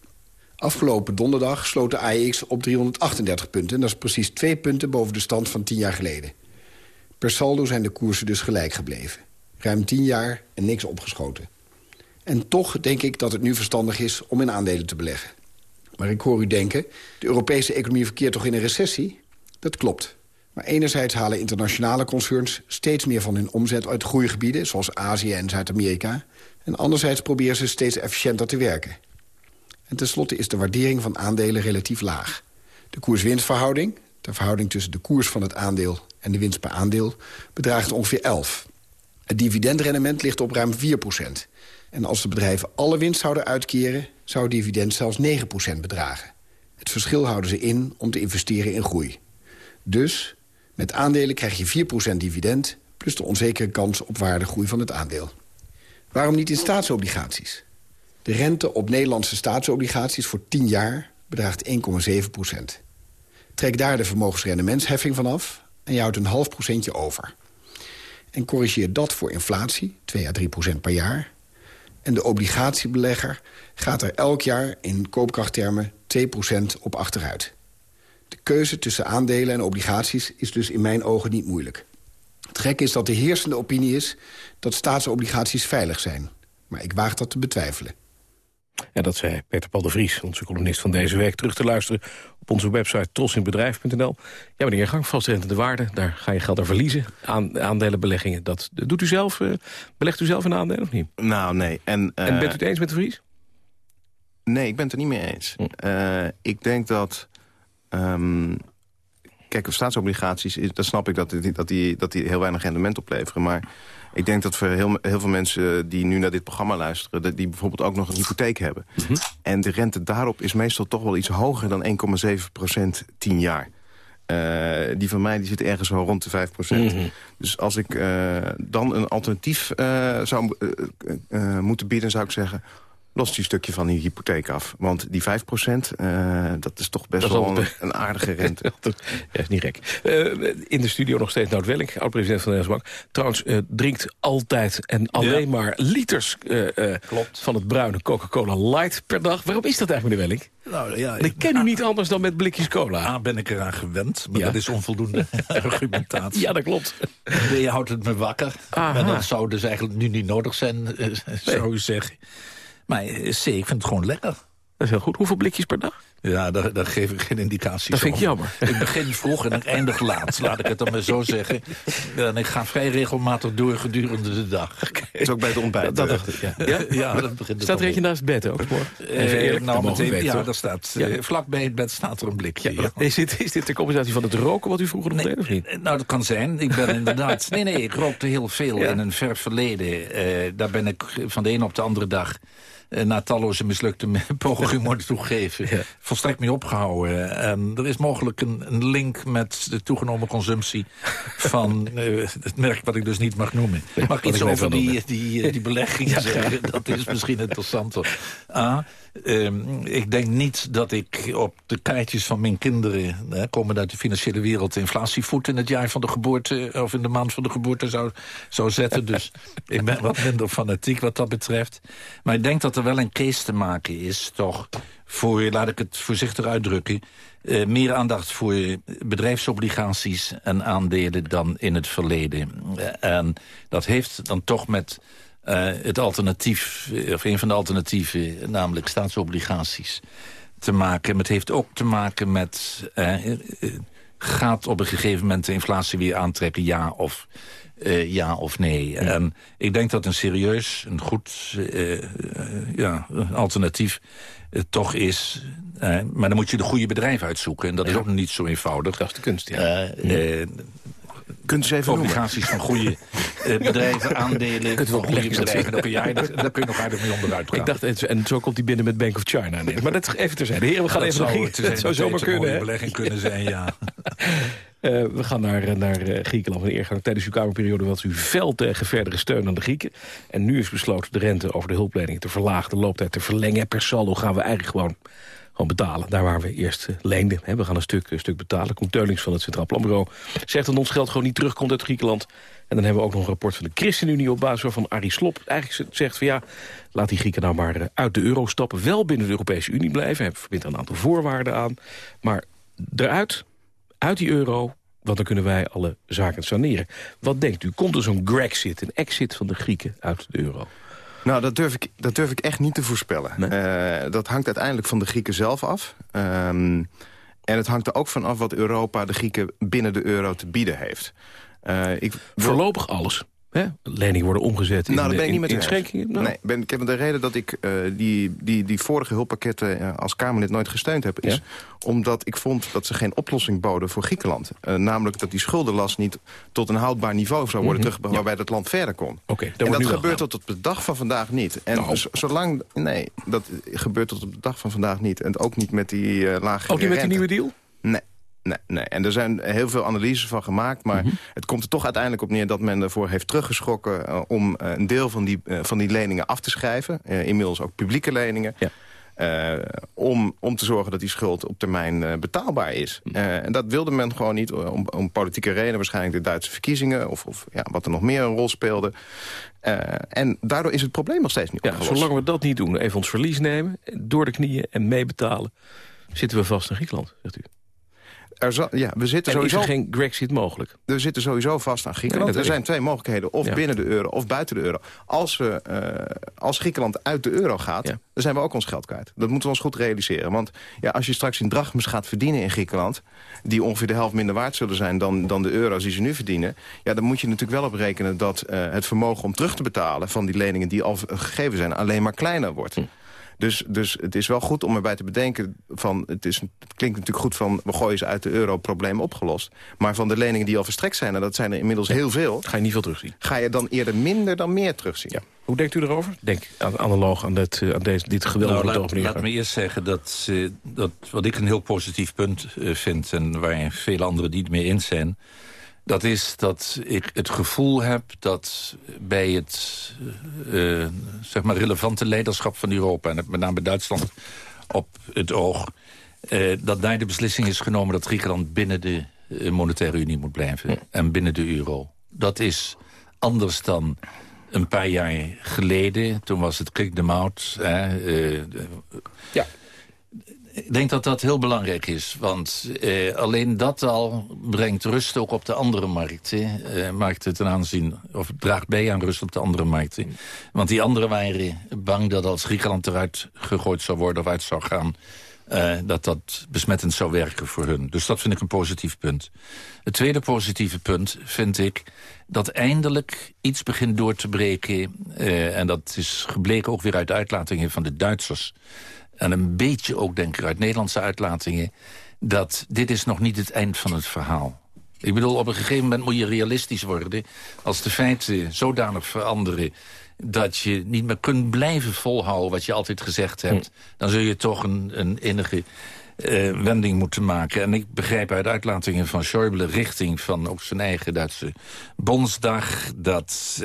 Afgelopen donderdag sloot de AIX op 338 punten. En dat is precies twee punten boven de stand van 10 jaar geleden. Per saldo zijn de koersen dus gelijk gebleven. Ruim 10 jaar en niks opgeschoten. En toch denk ik dat het nu verstandig is om in aandelen te beleggen. Maar ik hoor u denken, de Europese economie verkeert toch in een recessie? Dat klopt. Maar enerzijds halen internationale concerns steeds meer van hun omzet uit groeigebieden... zoals Azië en Zuid-Amerika. En anderzijds proberen ze steeds efficiënter te werken. En tenslotte is de waardering van aandelen relatief laag. De koers-winstverhouding, de verhouding tussen de koers van het aandeel... en de winst per aandeel, bedraagt ongeveer 11. Het dividendrendement ligt op ruim 4 En als de bedrijven alle winst zouden uitkeren... zou het dividend zelfs 9% bedragen. Het verschil houden ze in om te investeren in groei. Dus met aandelen krijg je 4% dividend... plus de onzekere kans op waardegroei van het aandeel. Waarom niet in staatsobligaties? De rente op Nederlandse staatsobligaties voor 10 jaar bedraagt 1,7% Trek daar de vermogensrendementsheffing van af... en je houdt een half procentje over. En corrigeer dat voor inflatie, 2 à 3% per jaar... en de obligatiebelegger gaat er elk jaar in koopkrachttermen 2% op achteruit. De keuze tussen aandelen en obligaties is dus in mijn ogen niet moeilijk. Het gek is dat de heersende opinie is dat staatsobligaties veilig zijn. Maar ik waag dat te betwijfelen. Ja, dat zei Peter Paul de Vries, onze columnist van deze week. Terug te luisteren op onze website trosinbedrijf.nl. Ja, meneer Gang, vastrentende waarde, daar ga je geld aan verliezen. Aan, aandelenbeleggingen, dat doet u zelf. Uh, belegt u zelf in aandelen of niet? Nou, nee. En, uh, en bent u het eens met de Vries? Nee, ik ben het er niet mee eens. Hm. Uh, ik denk dat Um, kijk, staatsobligaties, dat snap ik dat die, dat, die, dat die heel weinig rendement opleveren. Maar ik denk dat voor heel, heel veel mensen die nu naar dit programma luisteren... die bijvoorbeeld ook nog een hypotheek hebben. Mm -hmm. En de rente daarop is meestal toch wel iets hoger dan 1,7 procent 10 jaar. Uh, die van mij die zit ergens wel rond de 5 procent. Mm -hmm. Dus als ik uh, dan een alternatief uh, zou moeten bieden, zou ik zeggen lost die stukje van die hypotheek af. Want die 5% uh, dat is toch best wel een, een, aardige rente. (laughs) ja, is niet gek. Uh, in de studio nog steeds Nout Welling, oud-president van de Nederlandse Bank. Trouwens, uh, drinkt altijd en alleen ja. maar liters van het bruine Coca-Cola Light per dag. Waarom is dat eigenlijk, meneer Welling? Nou, ja, ik ken u niet anders dan met blikjes cola. A, ben ik eraan gewend, maar ja. dat is onvoldoende (laughs) argumentatie. Ja, dat klopt. Je houdt het me wakker. Maar dat zou dus eigenlijk nu niet nodig zijn, zou u zeggen. Maar C, ik vind het gewoon lekker. Dat is heel goed. Hoeveel blikjes per dag? Ja, daar, daar geef ik geen indicaties Dat vind ik jammer. Ik begin vroeg en ik eindig laat, laat ik het dan maar zo zeggen. En ik ga vrij regelmatig door gedurende de dag. Okay. Is ook bij het ontbijt. Dat, dat dacht ik, ja. ja? ja dat begint staat er eentje naast het bed ook? Even eerlijk, nou, meteen, ja, daar staat, ja. Uh, vlakbij het bed staat er een blikje. Ja, Is, dit, is dit de compensatie van het roken wat u vroeger nog nee, deed, of niet? Nou, dat kan zijn. Ik ben inderdaad... (laughs) Nee, nee, ik rookte heel veel in een ver verleden. Uh, daar ben ik van de ene op de andere dag eh, na talloze mislukte (laughs) pogingen moeten toegeven... volstrekt mee opgehouden. En er is mogelijk een, een link met de toegenomen consumptie... (laughs) van eh, het merk wat ik dus niet mag noemen. Mag ik iets over die, die, die beleggingen zeggen? Dat is misschien (laughs) interessanter. A, Ehm, ik denk niet dat ik op de kaartjes van mijn kinderen... Hè, komen uit de financiële wereld... inflatievoet in het jaar van de geboorte... of in de maand van de geboorte zou, zou zetten. Dus (laughs) ik ben wat minder fanatiek wat dat betreft. Maar ik denk dat er wel een case te maken is, toch... voor, laat ik het voorzichtig uitdrukken... Uh, meer aandacht voor bedrijfsobligaties en aandelen dan in het verleden. Uh, en dat heeft dan toch met het alternatief, eh, of een van de alternatieven, namelijk staatsobligaties, te maken. Maar het heeft ook te maken met... Uh, gaat op een gegeven moment de inflatie weer aantrekken, ja of, uh, ja of nee. Ja. En ik denk dat een serieus, een goed uh, ja, alternatief toch is... maar dan moet je de goede bedrijf uitzoeken. En dat ja. is ook niet zo eenvoudig. Dat is de kunst, ja. Kunt u even Obligaties van goede (laughs) bedrijven, aandelen Kunt van goede bedrijven. Daar kun, je aardig, daar kun je nog aardig mee onderuit gaan. Ik dacht, en zo komt hij binnen met Bank of China. Nee, maar dat even terzijde. Heren, we gaan dat even zou, naar. Dat zou zomaar kunnen. Een belegging kunnen zijn, ja. Uh, (laughs) we gaan naar, naar uh, Griekenland. In eergang tijdens uw Kamerperiode was u fel tegen verdere steun aan de Grieken. En nu is besloten de rente over de hulpleningen te verlagen... de looptijd te verlengen. Per saldo gaan we eigenlijk gewoon gewoon betalen. Daar waar we eerst uh, leenden. Hè, we gaan een stuk, een stuk betalen. Koen Teulings van het Centraal Planbureau zegt dat ons geld gewoon niet terugkomt uit Griekenland. En dan hebben we ook nog een rapport van de ChristenUnie op basis waarvan Arie Slob eigenlijk zegt van ja, laat die Grieken nou maar uh, uit de euro stappen. Wel binnen de Europese Unie blijven. Hij verbindt er een aantal voorwaarden aan. Maar eruit, uit die euro, want dan kunnen wij alle zaken saneren. Wat denkt u? Komt er zo'n Grexit, een exit van de Grieken uit de euro? Nou, dat durf ik, dat durf ik echt niet te voorspellen. Nee. Uh, dat hangt uiteindelijk van de Grieken zelf af. Um, en het hangt er ook van af wat Europa de Grieken binnen de euro te bieden heeft. Uh, ik. Voorlopig alles. Hè? Leningen worden omgezet in, nou, dat ben ik niet met in schenkingen. Nou. Nee, ben, ik heb de reden dat ik uh, die, die, die vorige hulppakketten uh, als Kamerlid nooit gesteund heb... is ja? omdat ik vond dat ze geen oplossing boden voor Griekenland. Uh, namelijk dat die schuldenlast niet tot een houdbaar niveau zou worden mm -hmm. teruggebracht... waarbij dat land verder kon. Okay, en dat gebeurt tot op de dag van vandaag niet. En nou. zolang... Nee, dat gebeurt tot op de dag van vandaag niet. En ook niet met die lage Ook niet met die nieuwe deal? Nee. Nee, nee, en er zijn heel veel analyses van gemaakt. Maar mm -hmm. het komt er toch uiteindelijk op neer dat men ervoor heeft teruggeschrokken... Uh, om uh, een deel van die, uh, van die leningen af te schrijven. inmiddels ook publieke leningen. Ja. Om, om te zorgen dat die schuld op termijn betaalbaar is. Uh, en dat wilde men gewoon niet om, om politieke redenen. Waarschijnlijk de Duitse verkiezingen of, of ja, wat er nog meer een rol speelde. en daardoor is het probleem nog steeds niet ja, opgelost. Zolang we dat niet doen, even ons verlies nemen... door de knieën en meebetalen, zitten we vast in Griekenland, zegt u. Er, zal, ja, we zitten en sowieso, is er geen Grexit mogelijk? We zitten sowieso vast aan Griekenland. Nee, er zijn twee mogelijkheden. Of ja. binnen de euro of buiten de euro. Als, we, uh, als Griekenland uit de euro gaat, ja. dan zijn we ook ons geld kwijt. Dat moeten we ons goed realiseren. Want ja, als je straks in drachmes gaat verdienen in Griekenland... die ongeveer de helft minder waard zullen zijn dan, dan de euro's die ze nu verdienen... ja, dan moet je natuurlijk wel op rekenen dat uh, het vermogen om terug te betalen... van die leningen die al gegeven zijn alleen maar kleiner wordt. Hm. Dus, dus het is wel goed om erbij te bedenken... van het, is, het klinkt natuurlijk goed van... we gooien ze uit de euro, probleem opgelost. Maar van de leningen die al verstrekt zijn... en dat zijn er inmiddels heel veel... Ga je niet veel terugzien. Ga je dan eerder minder dan meer terugzien. Ja. Hoe denkt u erover? Denk analoog aan, dit, aan deze, dit geweldige nou, laat, laat me eerst zeggen dat, uh, dat wat ik een heel positief punt uh, vind... en waar vele anderen niet mee eens zijn... Dat is dat ik het gevoel heb dat bij het uh, zeg maar relevante leiderschap van Europa... en met name Duitsland op het oog... Uh, dat daar de beslissing is genomen dat Griekenland binnen de monetaire unie moet blijven. Ja. En binnen de euro. Dat is anders dan een paar jaar geleden. Toen was het kick them out. ja. Ik denk dat dat heel belangrijk is. Want eh, alleen dat al brengt rust ook op de andere markten. Eh, het ten aanzien, of draagt bij aan rust op de andere markten. Want die anderen waren bang dat als Griekenland eruit gegooid zou worden... of uit zou gaan, uh, dat dat besmettend zou werken voor hun. Dus dat vind ik een positief punt. Het tweede positieve punt vind ik dat eindelijk iets begint door te breken... Uh, en dat is gebleken ook weer uit uitlatingen van de Duitsers en een beetje ook denk ik uit Nederlandse uitlatingen... dat dit is nog niet het eind van het verhaal. Ik bedoel, op een gegeven moment moet je realistisch worden. Als de feiten zodanig veranderen dat je niet meer kunt blijven volhouden wat je altijd gezegd hebt... Hm. dan zul je toch een, een enige uh, wending moeten maken. En ik begrijp uit uitlatingen van Schäuble richting van ook zijn eigen Duitse Bondsdag... dat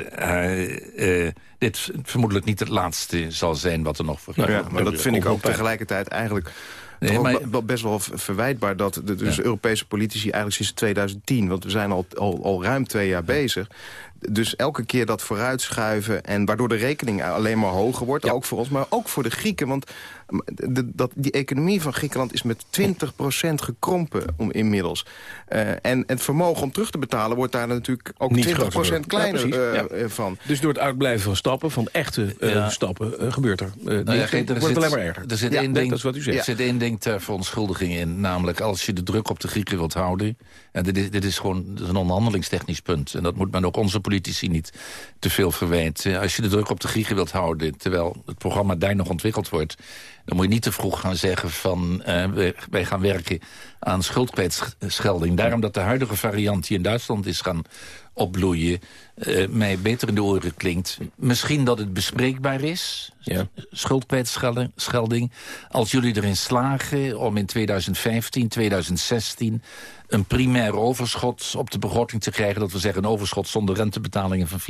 uh, dit vermoedelijk niet het laatste zal zijn wat er nog voor nou ja, Maar dat vind ik ook tegelijkertijd eigenlijk... Nee, maar... best wel verwijtbaar dat de dus Europese politici eigenlijk sinds 2010... want we zijn al, al, al ruim twee jaar bezig dus elke keer dat vooruitschuiven... en waardoor de rekening alleen maar hoger wordt, ook voor ons... maar ook voor de Grieken, want de, dat, die economie van Griekenland is met 20% gekrompen om, inmiddels. Uh, en het vermogen om terug te betalen wordt daar natuurlijk ook Niet 20% kleiner ja, uh, van. Dus door het uitblijven van stappen, van echte uh, stappen, gebeurt er. Nou ja, wordt het alleen maar erger. Er zit, één, ding, dat is wat u zegt. Er zit één ding ter verontschuldiging in. Namelijk als je de druk op de Grieken wilt houden... en dit is, dit is gewoon een onderhandelingstechnisch punt... en dat moet men ook onze politici niet te veel verwijten. Als je de druk op de Grieken wilt houden... terwijl het programma daar nog ontwikkeld wordt dan moet je niet te vroeg gaan zeggen van... Uh, wij gaan werken aan schuldkwijtschelding. Daarom dat de huidige variant die in Duitsland is gaan opbloeien... Uh, mij beter in de oren klinkt. Misschien dat het bespreekbaar is, ja. schuldkwijtschelding... als jullie erin slagen om in 2015, 2016 een primair overschot op de begroting te krijgen... dat we zeggen een overschot zonder rentebetalingen van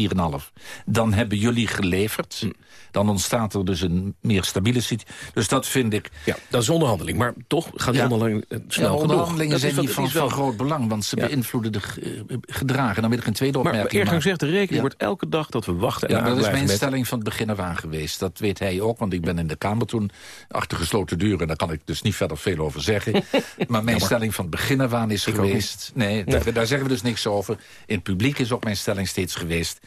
4,5. Dan hebben jullie geleverd. Hm. Dan ontstaat er dus een meer stabiele situatie. Dus dat vind ik... Ja, dat is onderhandeling. Maar toch gaat die onderhandeling eh, snel ja, onderhandelingen zijn niet van, van, groot belang... want ze beïnvloeden de uh, gedragen. Dan wil ik een tweede opmerking Maar zegt, de rekening wordt elke dag dat we wachten en Ja, dat is mijn stelling van het begin af aan geweest. Dat weet hij ook, want ik ben in de Kamer toen achter gesloten deuren. Daar kan ik dus niet verder veel over zeggen. (laughs) maar mijn stelling van het begin af aan is geweest... Nee, daar, daar zeggen we dus niks over. In het publiek is ook mijn stelling steeds geweest...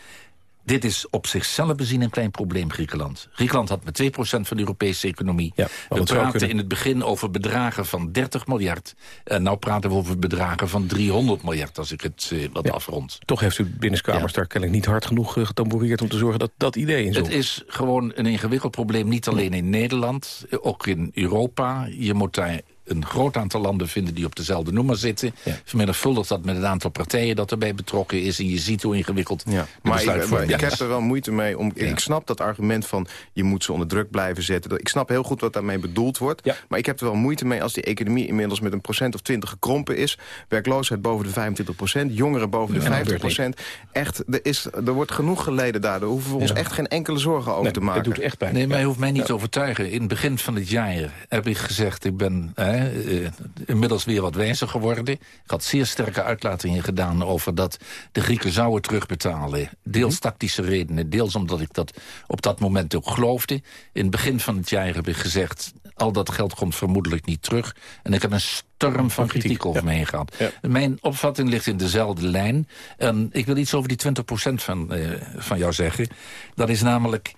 Dit is op zichzelf bezien een klein probleem, Griekenland. Griekenland had met 2% van de Europese economie. Ja, we praten in het begin over bedragen van 30 miljard. En nu praten we over bedragen van 300 miljard, als ik het uh, wat afrond. Toch heeft u binnenkamers daar kennelijk niet hard genoeg uh, getamboreerd... om te zorgen dat dat idee in zo. Het is gewoon een ingewikkeld probleem, niet alleen in Nederland. Ook in Europa. Je moet daar een groot aantal landen vinden die op dezelfde noemer zitten. Ja. Vermenigvuldigt dat met het aantal partijen dat erbij betrokken is. En je ziet hoe ingewikkeld ja. Maar, ik, maar ik, heb er wel moeite mee. Om, Ik snap dat argument van je moet ze onder druk blijven zetten. Ik snap heel goed wat daarmee bedoeld wordt. Maar ik heb er wel moeite mee als die economie inmiddels met een procent of 20 gekrompen is. Werkloosheid boven de 25 procent. Jongeren boven de 50 procent. Echt, er, is, er wordt genoeg geleden daardoor. Hoeven we ons echt geen enkele zorgen over te maken. Dat doet echt pijn. Nee, maar je hoeft mij niet te overtuigen. In het begin van het jaar heb ik gezegd... ik ben uh, inmiddels weer wat wijzer geworden. Ik had zeer sterke uitlatingen gedaan over dat de Grieken zouden terugbetalen. Deels mhm. tactische redenen, deels omdat ik dat op dat moment ook geloofde. In het begin van het jaar heb ik gezegd... al dat geld komt vermoedelijk niet terug. En ik heb een storm van kritiek over me heen gehad. Mijn opvatting ligt in dezelfde lijn. En ik wil iets over die 20% van, uh, van jou zeggen. Dat is namelijk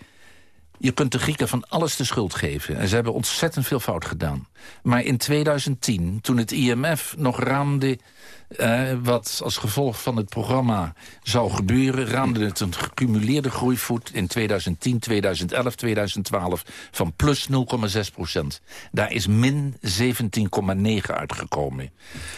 je kunt de Grieken van alles de schuld geven. En ze hebben ontzettend veel fout gedaan. Maar in 2010, toen het IMF nog raamde uh, wat als gevolg van het programma zou gebeuren... raamde het een gecumuleerde groeivoet in 2010, 2011, 2012... van plus 0,6 procent. Daar is min 17,9 uitgekomen.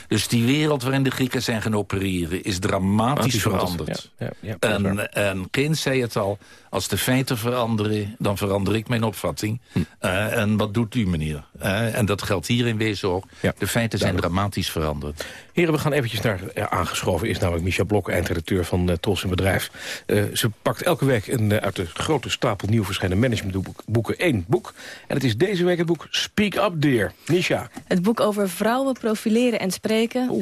Dus die wereld waarin de Grieken zijn gaan opereren... is dramatisch veranderd. Ja, ja, en, en Keynes zei het al, als de feiten veranderen... dan verander ik mijn opvatting. Hm. Uh, en wat doet u, meneer? Uh, en dat geldt hier in wezen ook. de feiten zijn dramatisch veranderd. Heren, we gaan eventjes naar uh, aangeschoven. Is namelijk Micha Blok, eindredacteur van uh, Tros in Bedrijf. Uh, ze pakt elke week een, uit de grote stapel nieuw verschillende managementboeken één boek. En het is deze week het boek Speak Up Dear. Misha. Het boek over vrouwen profileren en spreken.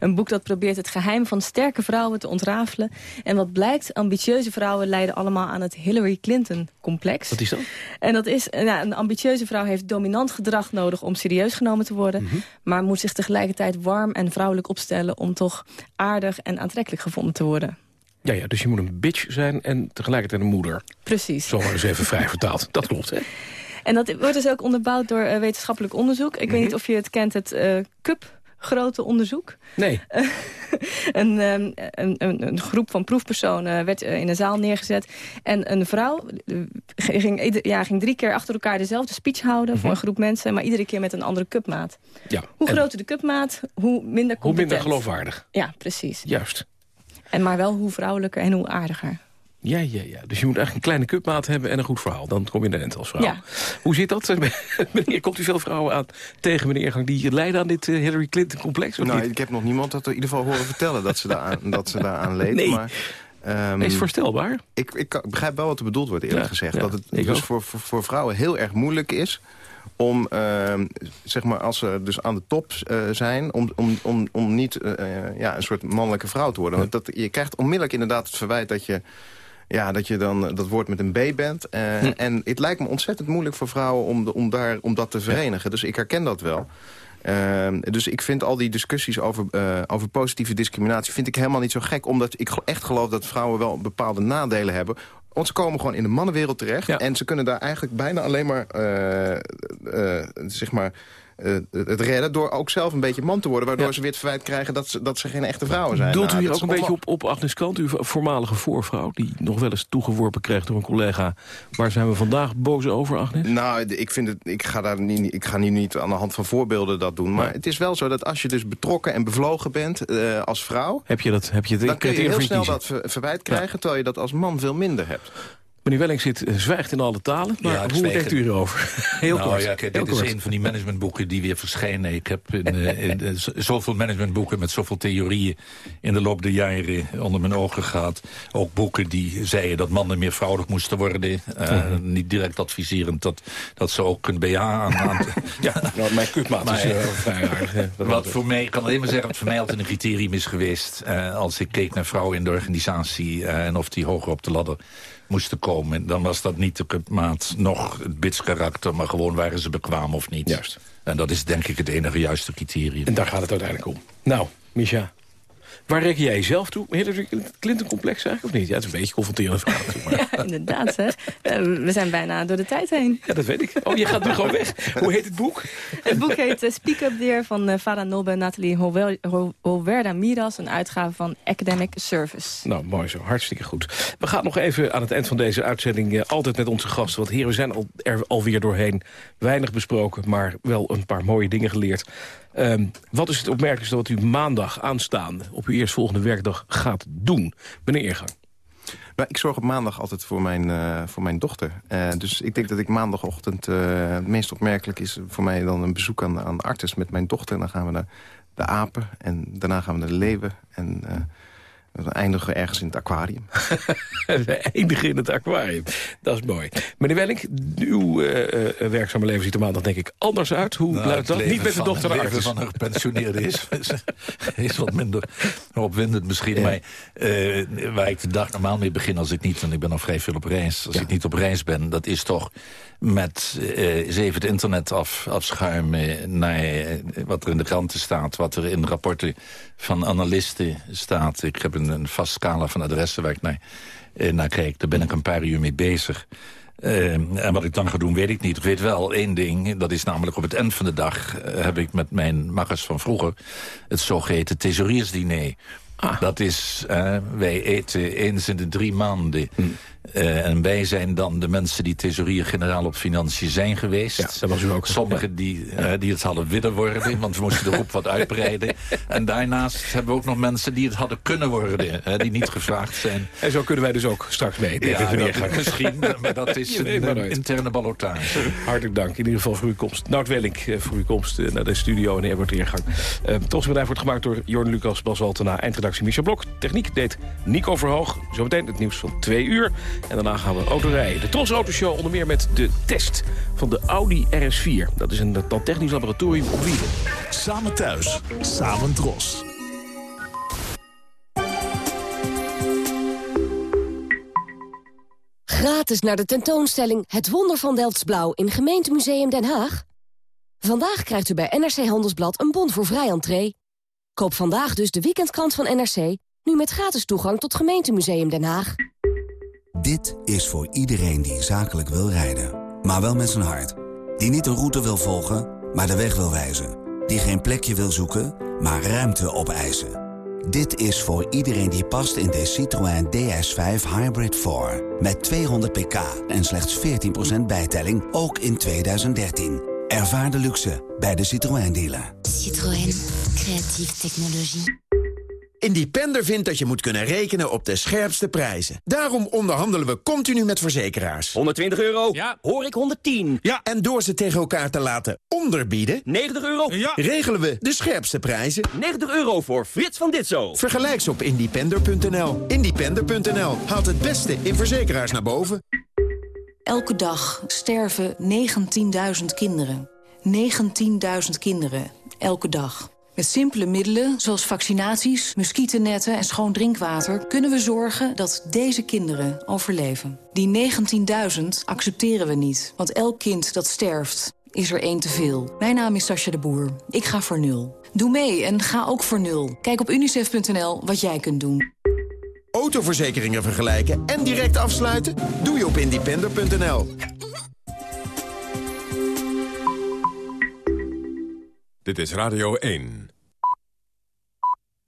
een boek dat probeert het geheim van sterke vrouwen te ontrafelen. En wat blijkt, ambitieuze vrouwen leiden allemaal aan het Hillary Clinton-complex. Wat is dat? En dat is, nou, een ambitieuze vrouw heeft dominant gedrag nodig om serieus genomen te worden. Mhm. Maar moet zich tegelijkertijd warm en vrouwelijk opstellen... om toch aardig en aantrekkelijk gevonden te worden. Ja, ja, dus je moet een bitch zijn en tegelijkertijd een moeder. Precies. Zo maar eens even vrij vertaald. Dat klopt, hè? En dat wordt dus ook onderbouwd door uh, wetenschappelijk onderzoek. Ik weet mhm. niet of je het kent, het uh, CUP grote onderzoek. Nee. (laughs) een, um, een, een, een, groep van proefpersonen werd in een zaal neergezet. En een vrouw ging, ja, ging drie keer achter elkaar dezelfde speech houden... voor een groep mensen, maar iedere keer met een andere cupmaat. Ja. Hoe groter de cupmaat, hoe minder competent. Hoe minder geloofwaardig. Ja, precies. Juist. En maar wel hoe vrouwelijker en hoe aardiger. Ja, ja, ja. Dus je moet eigenlijk een kleine cupmaat hebben en een goed verhaal. Dan kom je in de end als vrouw. Ja. Hoe zit dat? (laughs) meneer, komt u veel vrouwen aan tegen meneer Gang die lijden aan dit Hillary Clinton-complex? Nou, niet? ik heb nog niemand dat in ieder geval horen vertellen dat ze daar dat ze daaraan leed. Nee. Maar, um, is het voorstelbaar? Ik, ik, begrijp wel wat er bedoeld wordt, eerlijk ja, gezegd. Ja, dat het dus voor, voor, voor vrouwen heel erg moeilijk is om, uh, zeg maar, als ze dus aan de top uh, zijn... om, om, om, om niet uh, ja, een soort mannelijke vrouw te worden. Want dat, je krijgt onmiddellijk inderdaad het verwijt dat je... Ja, dat je dan dat woord met een B bent. Uh, hm. En het lijkt me ontzettend moeilijk voor vrouwen om, de, om, daar, om dat te verenigen. Dus ik herken dat wel. Uh, dus ik vind al die discussies over, uh, over positieve discriminatie... vind ik helemaal niet zo gek. Omdat ik echt geloof dat vrouwen wel bepaalde nadelen hebben. Want ze komen gewoon in de mannenwereld terecht. Ja. En ze kunnen daar eigenlijk bijna alleen maar, uh, zeg maar uh, het redden... door ook zelf een beetje man te worden... waardoor ja. ze weer het verwijt krijgen dat ze, dat ze geen echte vrouwen zijn. Doelt u nou, hier ook een beetje op, op Agnes Kant, uw voormalige voorvrouw... die nog wel eens toegeworpen krijgt door een collega. Waar zijn we vandaag boos over, Agnes? Nou, ik, vind het, ik ga daar niet, ik ga nu niet aan de hand van voorbeelden dat doen. Maar ja. het is wel zo dat als je dus betrokken en bevlogen bent uh, als vrouw... Heb je dat, heb je dan kun je heel snel dat ver, verwijt krijgen... Ja. terwijl je dat als man veel minder hebt. Meneer Welling zit, zwijgt in alle talen. Maar ja, hoe denkt u erover? (laughs) Heel nou, kort. Ja, kijk, Heel dit kort. is een van die managementboeken die weer verschijnen. Ik heb in, in, uh, zoveel managementboeken met zoveel theorieën... in de loop der jaren onder mijn ogen gehad. Ook boeken die zeiden dat mannen meer vrouwelijk moesten worden. Uh, mm. Niet direct adviserend dat, dat ze ook een BH aan... aan (laughs) ja, nou, mijn kutmaat is uh. (laughs) Wat voor mij, ik kan alleen maar zeggen... wat voor mij altijd een criterium is geweest... Uh, als ik keek naar vrouwen in de organisatie... Uh, en of die hoger op de ladder moesten komen. Dan was dat niet de maat, nog het bitskarakter... maar gewoon waren ze bekwaam of niet. Juist. En dat is denk ik het enige juiste criterium. En daar gaat het uiteindelijk om. Nou, Misha, waar reken jij jezelf toe? Hillary Clinton-complex eigenlijk, of niet? Ja, het is een beetje confronterend verhaal. (laughs) Maar. Ja, inderdaad, zeg. Uh, we zijn bijna door de tijd heen. Ja, dat weet ik. Oh, je gaat nu gewoon weg. Hoe heet het boek? Het boek heet uh, Speak Up Dear van uh, Farah Nobbe en Nathalie Holwerda Miras. Een uitgave van Academic Service. Nou, mooi zo. Hartstikke goed. We gaan nog even aan het eind van deze uitzending... Uh, altijd met onze gasten. Want heren, we zijn al, er alweer doorheen. Weinig besproken, maar wel een paar mooie dingen geleerd. Um, wat is het opmerkelijkste wat u maandag aanstaande... op uw eerstvolgende werkdag gaat doen? Meneer Eergang. Nou, ik zorg op maandag altijd voor mijn, uh, voor mijn dochter. Uh, dus ik denk dat ik maandagochtend... Uh, het meest opmerkelijk is voor mij dan een bezoek aan, aan Artes met mijn dochter. En dan gaan we naar de apen en daarna gaan we naar de leeuwen. En we eindigen ergens in het aquarium. (laughs) we eindigen in het aquarium. Dat is mooi. Meneer Welling, uw uh, werkzame leven ziet er maandag denk ik anders uit. Hoe nou, luidt dat? Niet met de dochter Het leven van een gepensioneerde (laughs) is, is wat minder opwindend misschien. Ja. Maar uh, waar ik de dag normaal mee begin als ik niet... want ik ben al vrij veel op reis. Als ja. ik niet op reis ben, dat is toch met uh, zeven het internet af, afschuimen... naar wat er in de kranten staat, wat er in rapporten van analisten staat. Ik heb een, een vast scala van adressen waar ik naar, eh, naar kijk. Daar ben ik een paar uur mee bezig. Uh, en wat ik dan ga doen, weet ik niet. Ik weet wel één ding, dat is namelijk op het eind van de dag... Uh, heb ik met mijn makkers van vroeger het zogeheten thesauriersdiner. Ah. Dat is, uh, wij eten eens in de drie maanden... Hm. Uh, en wij zijn dan de mensen die thesaurier-generaal op financiën zijn geweest. Ja, dat was u ook. Sommigen die, uh, die het hadden willen worden, want we moesten de roep wat (laughs) uitbreiden. En daarnaast hebben we ook nog mensen die het hadden kunnen worden, uh, die niet gevraagd zijn. En zo kunnen wij dus ook straks mee. Ja, dat, misschien, maar dat (laughs) is een, interne ballotage. Hartelijk dank in ieder geval voor uw komst. Nout Welling voor uw komst naar de studio en Ebert Eergang. Uh, Topsbedrijf wordt gemaakt door Jorn Lucas, Bas Waltena, eindredactie Michel Blok. Techniek deed Nico Verhoog. Zometeen het nieuws van twee uur. En daarna gaan we autorijden. De Tros Autoshow onder meer met de test van de Audi RS4. Dat is een dan technisch laboratorium op wielen. Samen thuis, samen Tros. Gratis naar de tentoonstelling Het Wonder van Delftsblauw in Gemeentemuseum Den Haag. Vandaag krijgt u bij NRC Handelsblad een bon voor vrij entree. Koop vandaag dus de weekendkrant van NRC... nu met gratis toegang tot Gemeentemuseum Den Haag. Dit is voor iedereen die zakelijk wil rijden, maar wel met zijn hart. Die niet een route wil volgen, maar de weg wil wijzen. Die geen plekje wil zoeken, maar ruimte opeisen. Dit is voor iedereen die past in de Citroën DS5 Hybrid 4. Met 200 pk en slechts 14% bijtelling, ook in 2013. Ervaar de luxe bij de Citroën dealer. Citroën. Creatieve technologie. Independer vindt dat je moet kunnen rekenen op de scherpste prijzen. Daarom onderhandelen we continu met verzekeraars. 120 euro? Ja. Hoor ik 110? Ja. En door ze tegen elkaar te laten onderbieden... 90 euro? Ja. Regelen we de scherpste prijzen. 90 euro voor Frits van Ditzo. Vergelijk ze op independer.nl. Independer.nl haalt het beste in verzekeraars naar boven. Elke dag sterven 19.000 kinderen. 19.000 kinderen. Elke dag. Met simpele middelen, zoals vaccinaties, muggennetten en schoon drinkwater... kunnen we zorgen dat deze kinderen overleven. Die 19.000 accepteren we niet, want elk kind dat sterft is er één te veel. Mijn naam is Sascha de Boer. Ik ga voor nul. Doe mee en ga ook voor nul. Kijk op unicef.nl wat jij kunt doen. Autoverzekeringen vergelijken en direct afsluiten? Doe je op independer.nl. Dit is Radio 1.